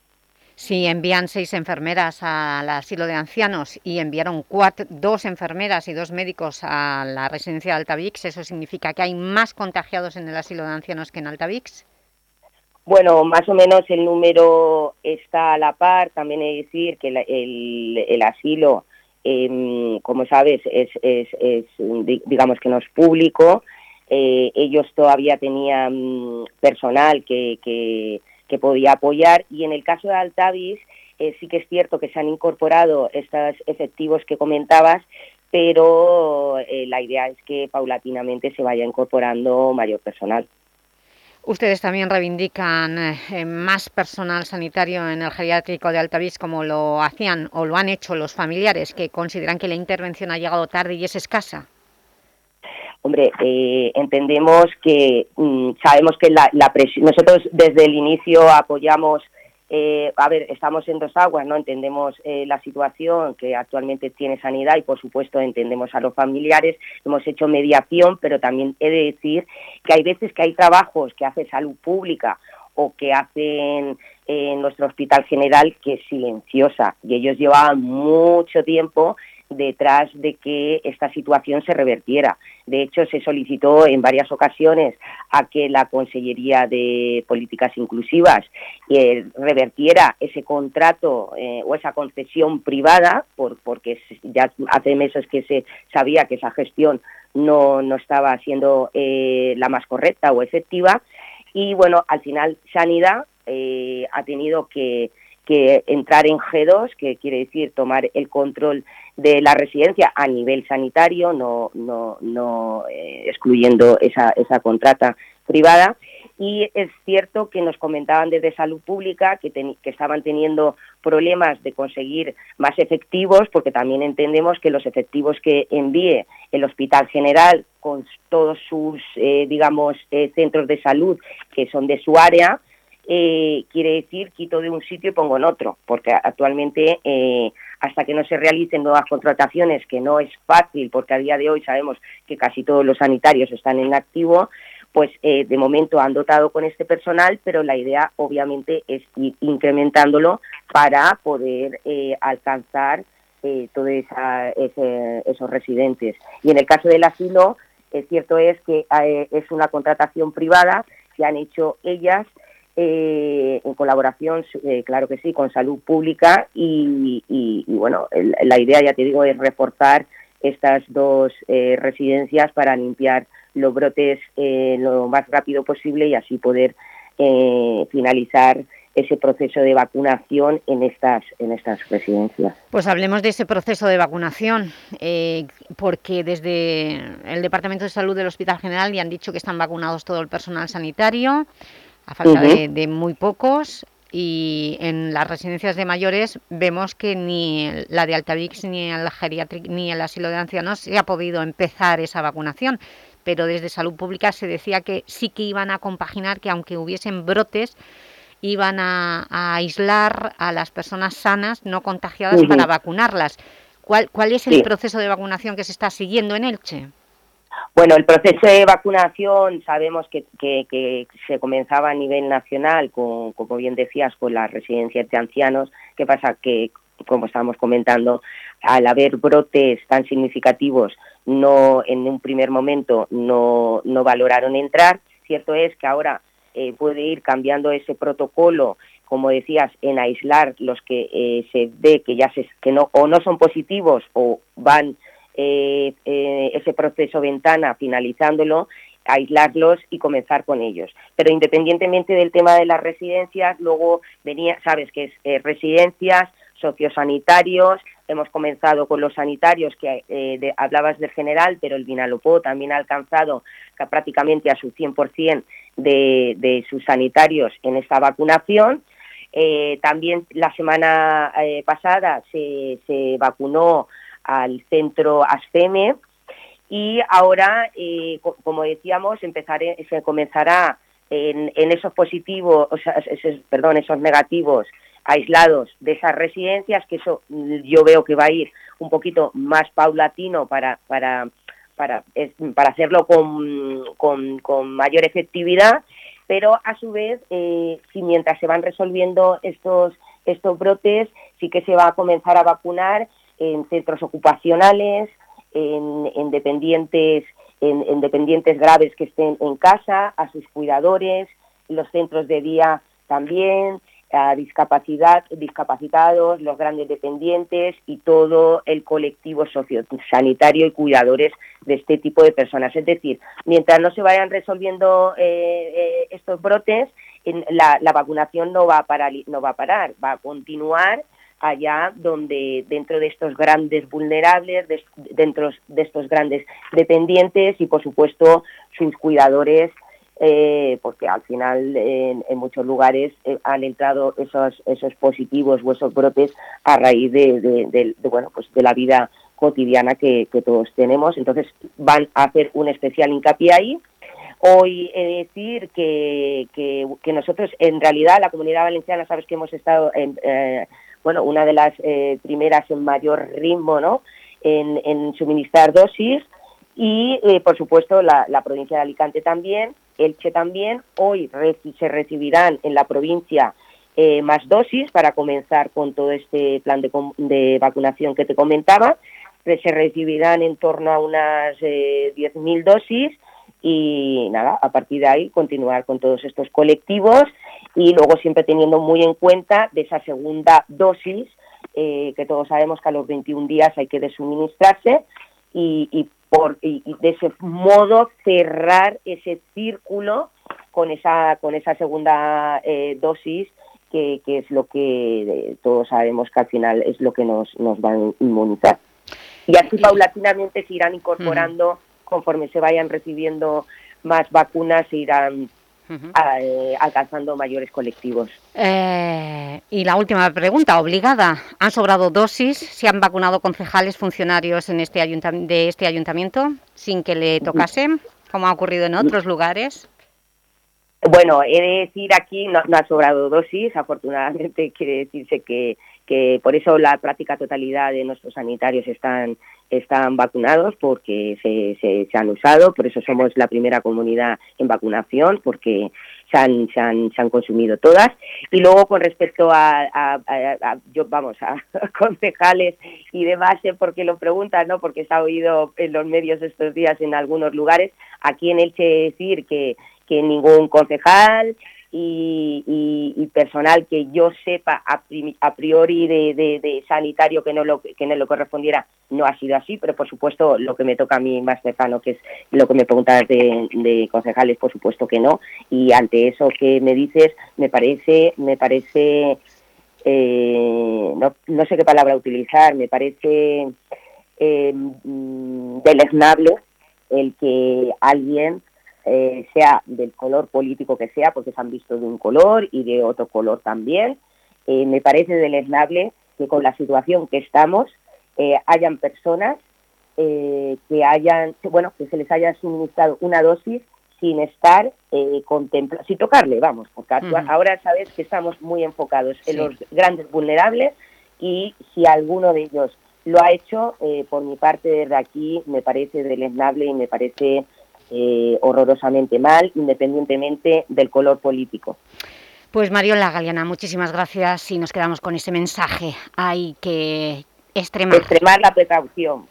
Si envían seis enfermeras al asilo de ancianos y enviaron dos enfermeras y dos médicos a la residencia de Altavix, ¿eso significa que hay más contagiados en el asilo de ancianos que en Altavix? Bueno, más o menos el número está a la par. También he de decir que el, asilo, em, como sabes, es, digamos que no es público. Eh, ellos todavía tenían personal que que podía apoyar y en el caso de Altavis eh, sí que es cierto que se han incorporado estos efectivos que comentabas, pero eh, la idea es que paulatinamente se vaya incorporando mayor personal. Ustedes también reivindican eh, más personal sanitario en el geriátrico de Altavís como lo hacían o lo han hecho los familiares que consideran que la intervención ha llegado tarde y es escasa. Hombre, eh, entendemos que mm, sabemos que la, presión, nosotros desde el inicio apoyamos, eh, a ver, estamos en dos aguas, ¿no? Entendemos eh, la situación que actualmente tiene Sanidad y, por supuesto, entendemos a los familiares. Hemos hecho mediación, pero también he de decir que hay veces que hay trabajos que hace salud pública o que hacen en nuestro hospital general que es silenciosa y ellos llevaban mucho tiempo detrás de que esta situación se revertiera. De hecho, se solicitó en varias ocasiones a que la Consellería de Políticas Inclusivas eh, revertiera ese contrato eh, o esa concesión privada, por, porque ya hace meses que se sabía que esa gestión no, no estaba siendo eh, la más correcta o efectiva. Y bueno, al final Sanidad ha tenido que entrar en G2, que quiere decir tomar el control de la residencia a nivel sanitario, no, no, no eh, excluyendo esa, esa contrata privada. Y es cierto que nos comentaban desde salud pública que, que estaban teniendo problemas de conseguir más efectivos, porque también entendemos que los efectivos que envíe el Hospital General con todos sus, eh, digamos, eh, centros de salud que son de su área, eh, quiere decir quito de un sitio y pongo en otro, porque actualmente eh, hasta que no se realicen nuevas contrataciones, que no es fácil, porque a día de hoy sabemos que casi todos los sanitarios están en activo, pues eh, de momento han dotado con este personal, pero la idea obviamente es ir incrementándolo para poder alcanzar todos esos residentes. Y en el caso del asilo, cierto es que es una contratación privada que han hecho ellas eh, en colaboración, eh, claro que sí, con salud pública y, bueno, la idea, ya te digo, es reforzar estas dos eh, residencias para limpiar los brotes lo más rápido posible y así poder finalizar ese proceso de vacunación en estas, en estas residencias. Pues hablemos de ese proceso de vacunación, porque desde el Departamento de Salud del Hospital General ya han dicho que están vacunados todo el personal sanitario, a falta de, muy pocos. Y en las residencias de mayores vemos que ni la de Altavix ni el geriatric ni el asilo de ancianos se ha podido empezar esa vacunación. Pero desde Salud Pública se decía que sí que iban a compaginar que aunque hubiesen brotes iban a, aislar a las personas sanas no contagiadas para vacunarlas. ¿Cuál, ¿Cuál es el proceso de vacunación que se está siguiendo en Elche? Bueno, el proceso de vacunación sabemos que, que, se comenzaba a nivel nacional, con, como bien decías, con las residencias de ancianos. ¿Qué pasa? Que, como estábamos comentando, al haber brotes tan significativos, no en un primer momento no, no valoraron entrar. Cierto es que ahora eh, puede ir cambiando ese protocolo como decías, en aislar los que eh, se ve que ya se, que no o no son positivos o van eh, eh, ese proceso ventana finalizándolo, aislarlos y comenzar con ellos. Pero independientemente del tema de las residencias, luego venía, sabes que es eh, residencias, sociosanitarios, hemos comenzado con los sanitarios, que eh, hablabas del general, pero el Vinalopó también ha alcanzado prácticamente a su 100% de, de sus sanitarios en esta vacunación. también la semana pasada se, se vacunó al centro ASFEME y ahora, eh, como decíamos, empezaré, se comenzará en, esos positivos, o sea, esos, perdón, esos negativos aislados de esas residencias, que eso yo veo que va a ir un poquito más paulatino para, para, para, para hacerlo con, con, con, mayor efectividad, pero a su vez, eh, si mientras se van resolviendo estos, estos brotes, sí que se va a comenzar a vacunar en centros ocupacionales, en, dependientes en, dependientes graves que estén en casa, a sus cuidadores, los centros de día también, a discapacidad, discapacitados, los grandes dependientes y todo el colectivo sociosanitario y cuidadores de este tipo de personas. Es decir, mientras no se vayan resolviendo eh, eh, estos brotes, la, la, vacunación no va, a parar, no va a parar, va a continuar allá donde dentro de estos grandes vulnerables, dentro de estos grandes dependientes y por supuesto sus cuidadores, eh, porque al final en, muchos lugares eh, han entrado esos, esos positivos o esos brotes a raíz de, bueno, pues de la vida cotidiana que, todos tenemos. Entonces van a hacer un especial hincapié ahí. Hoy he de decir que, que, nosotros, en realidad, la comunidad valenciana, sabes que hemos estado en, eh, bueno, una de las eh, primeras en mayor ritmo ¿no? en, suministrar dosis y, eh, por supuesto, la, provincia de Alicante también, Elche también. Hoy se recibirán en la provincia eh, más dosis para comenzar con todo este plan de, de vacunación que te comentaba se recibirán en torno a unas eh, 10.000 dosis y nada, a partir de ahí continuar con todos estos colectivos y luego siempre teniendo muy en cuenta de esa segunda dosis, eh, que todos sabemos que a los 21 días hay que desuministrarse y, y por, y, y de ese modo cerrar ese círculo con esa, con esa segunda eh, dosis que, que, es lo que eh, todos sabemos que al final es lo que nos, nos va a inmunizar. Y así paulatinamente se irán incorporando. Conforme se vayan recibiendo más vacunas, se irán uh -huh. a, eh, alcanzando mayores colectivos. Eh, y la última pregunta, obligada. ¿Han sobrado dosis? ¿Se han vacunado concejales, funcionarios en este de este ayuntamiento sin que le tocase, como ha ocurrido en otros lugares? Bueno, he de decir aquí, no, no ha sobrado dosis, afortunadamente quiere decirse que, que por eso la práctica totalidad de nuestros sanitarios están, están vacunados porque se, se, han usado, por eso somos la primera comunidad en vacunación, porque se han, se han, se han consumido todas. Y luego con respecto a, a, yo, vamos, a concejales y de base, porque lo preguntan, ¿no? Porque se ha oído en los medios estos días en algunos lugares, aquí en Elche decir que que ningún concejal y, y, personal que yo sepa a, priori de, sanitario que no lo que no lo correspondiera no ha sido así, pero por supuesto lo que me toca a mí más cercano, que es lo que me preguntas de, de concejales, por supuesto que no. Y ante eso que me dices, me parece, me parece, eh, no, no sé qué palabra utilizar, me parece eh, deleznable el que alguien eh, sea del color político que sea, porque se han visto de un color y de otro color también. Eh, me parece deleznable que con la situación que estamos eh, hayan personas que hayan, bueno, que se les haya suministrado una dosis sin estar eh, contemplando, sin tocarle, vamos, porque uh -huh. ahora sabes que estamos muy enfocados sí. en los grandes vulnerables y si alguno de ellos lo ha hecho, por mi parte desde aquí me parece deleznable y me parece eh, horrorosamente mal, independientemente del color político. Pues Mariola Galeana, muchísimas gracias y nos quedamos con ese mensaje. Hay que extremar, extremar la precaución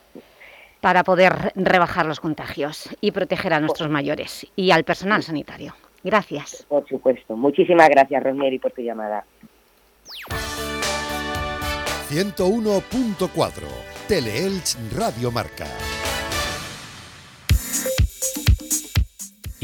para poder rebajar los contagios y proteger a nuestros mayores y al personal sanitario. Gracias. Por supuesto. Muchísimas gracias, Rosemary, por tu llamada. 101.4 Teleelch Radio Marca.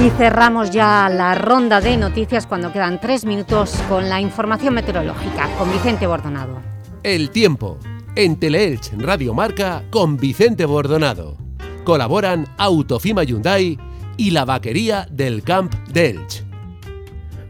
Y cerramos ya la ronda de noticias cuando quedan tres minutos con la información meteorológica con Vicente Bordonado. El tiempo en Teleelch Radio Marca con Vicente Bordonado. Colaboran Autofima Hyundai y la vaquería del Camp de Elch.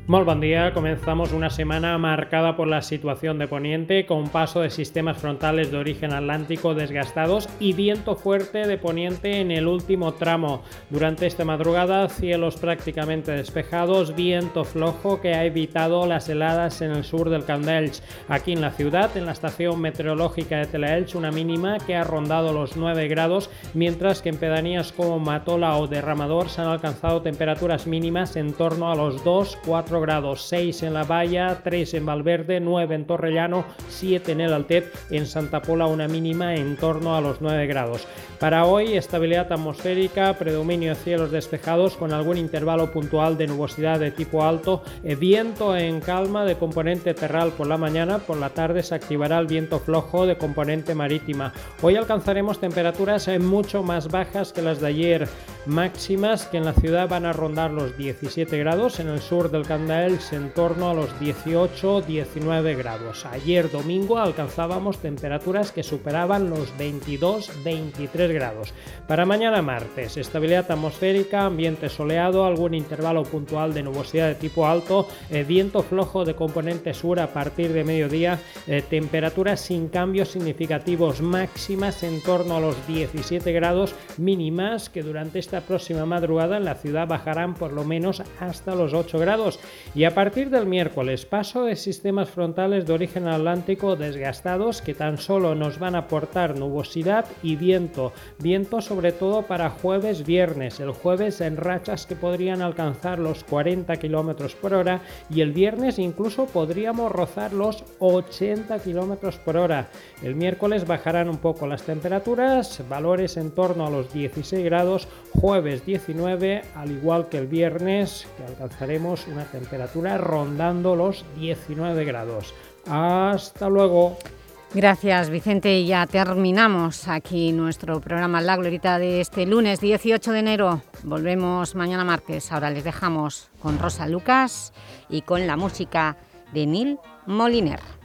Muy buen día, comenzamos una semana marcada por la situación de poniente con paso de sistemas frontales de origen atlántico desgastados y viento fuerte de poniente en el último tramo. Durante esta madrugada cielos prácticamente despejados, viento flojo que ha evitado las heladas en el sur del Candelch. Aquí en la ciudad, en la estación meteorológica de Telaelch, una mínima que ha rondado los 9 grados, mientras que en pedanías como Matola o Derramador se han alcanzado temperaturas mínimas en torno a los 2-4 grados, 6 en La Valla, 3 en Valverde, 9 en Torrellano, 7 en el Altet, en Santa Pola una mínima en torno a los 9 grados. Para hoy, estabilidad atmosférica, predominio de cielos despejados con algún intervalo puntual de nubosidad de tipo alto, eh, viento en calma de componente terral por la mañana, por la tarde se activará el viento flojo de componente marítima. Hoy alcanzaremos temperaturas eh, mucho más bajas que las de ayer, máximas que en la ciudad van a rondar los 17 grados, en el sur del En torno a los 18-19 grados. Ayer domingo alcanzábamos temperaturas que superaban los 22-23 grados. Para mañana martes, estabilidad atmosférica, ambiente soleado, algún intervalo puntual de nubosidad de tipo alto, eh, viento flojo de componente sur a partir de mediodía, eh, temperaturas sin cambios significativos máximas en torno a los 17 grados mínimas que durante esta próxima madrugada en la ciudad bajarán por lo menos hasta los 8 grados y a partir del miércoles paso de sistemas frontales de origen atlántico desgastados que tan solo nos van a aportar nubosidad y viento, viento sobre todo para jueves viernes, el jueves en rachas que podrían alcanzar los 40 km por hora y el viernes incluso podríamos rozar los 80 km por hora. El miércoles bajarán un poco las temperaturas, valores en torno a los 16 grados, jueves 19, al igual que el viernes, que alcanzaremos una temperatura rondando los 19 grados. Hasta luego. Gracias Vicente, ya terminamos aquí nuestro programa La Glorita de este lunes 18 de enero. Volvemos mañana martes, ahora les dejamos con Rosa Lucas y con la música de Neil Moliner.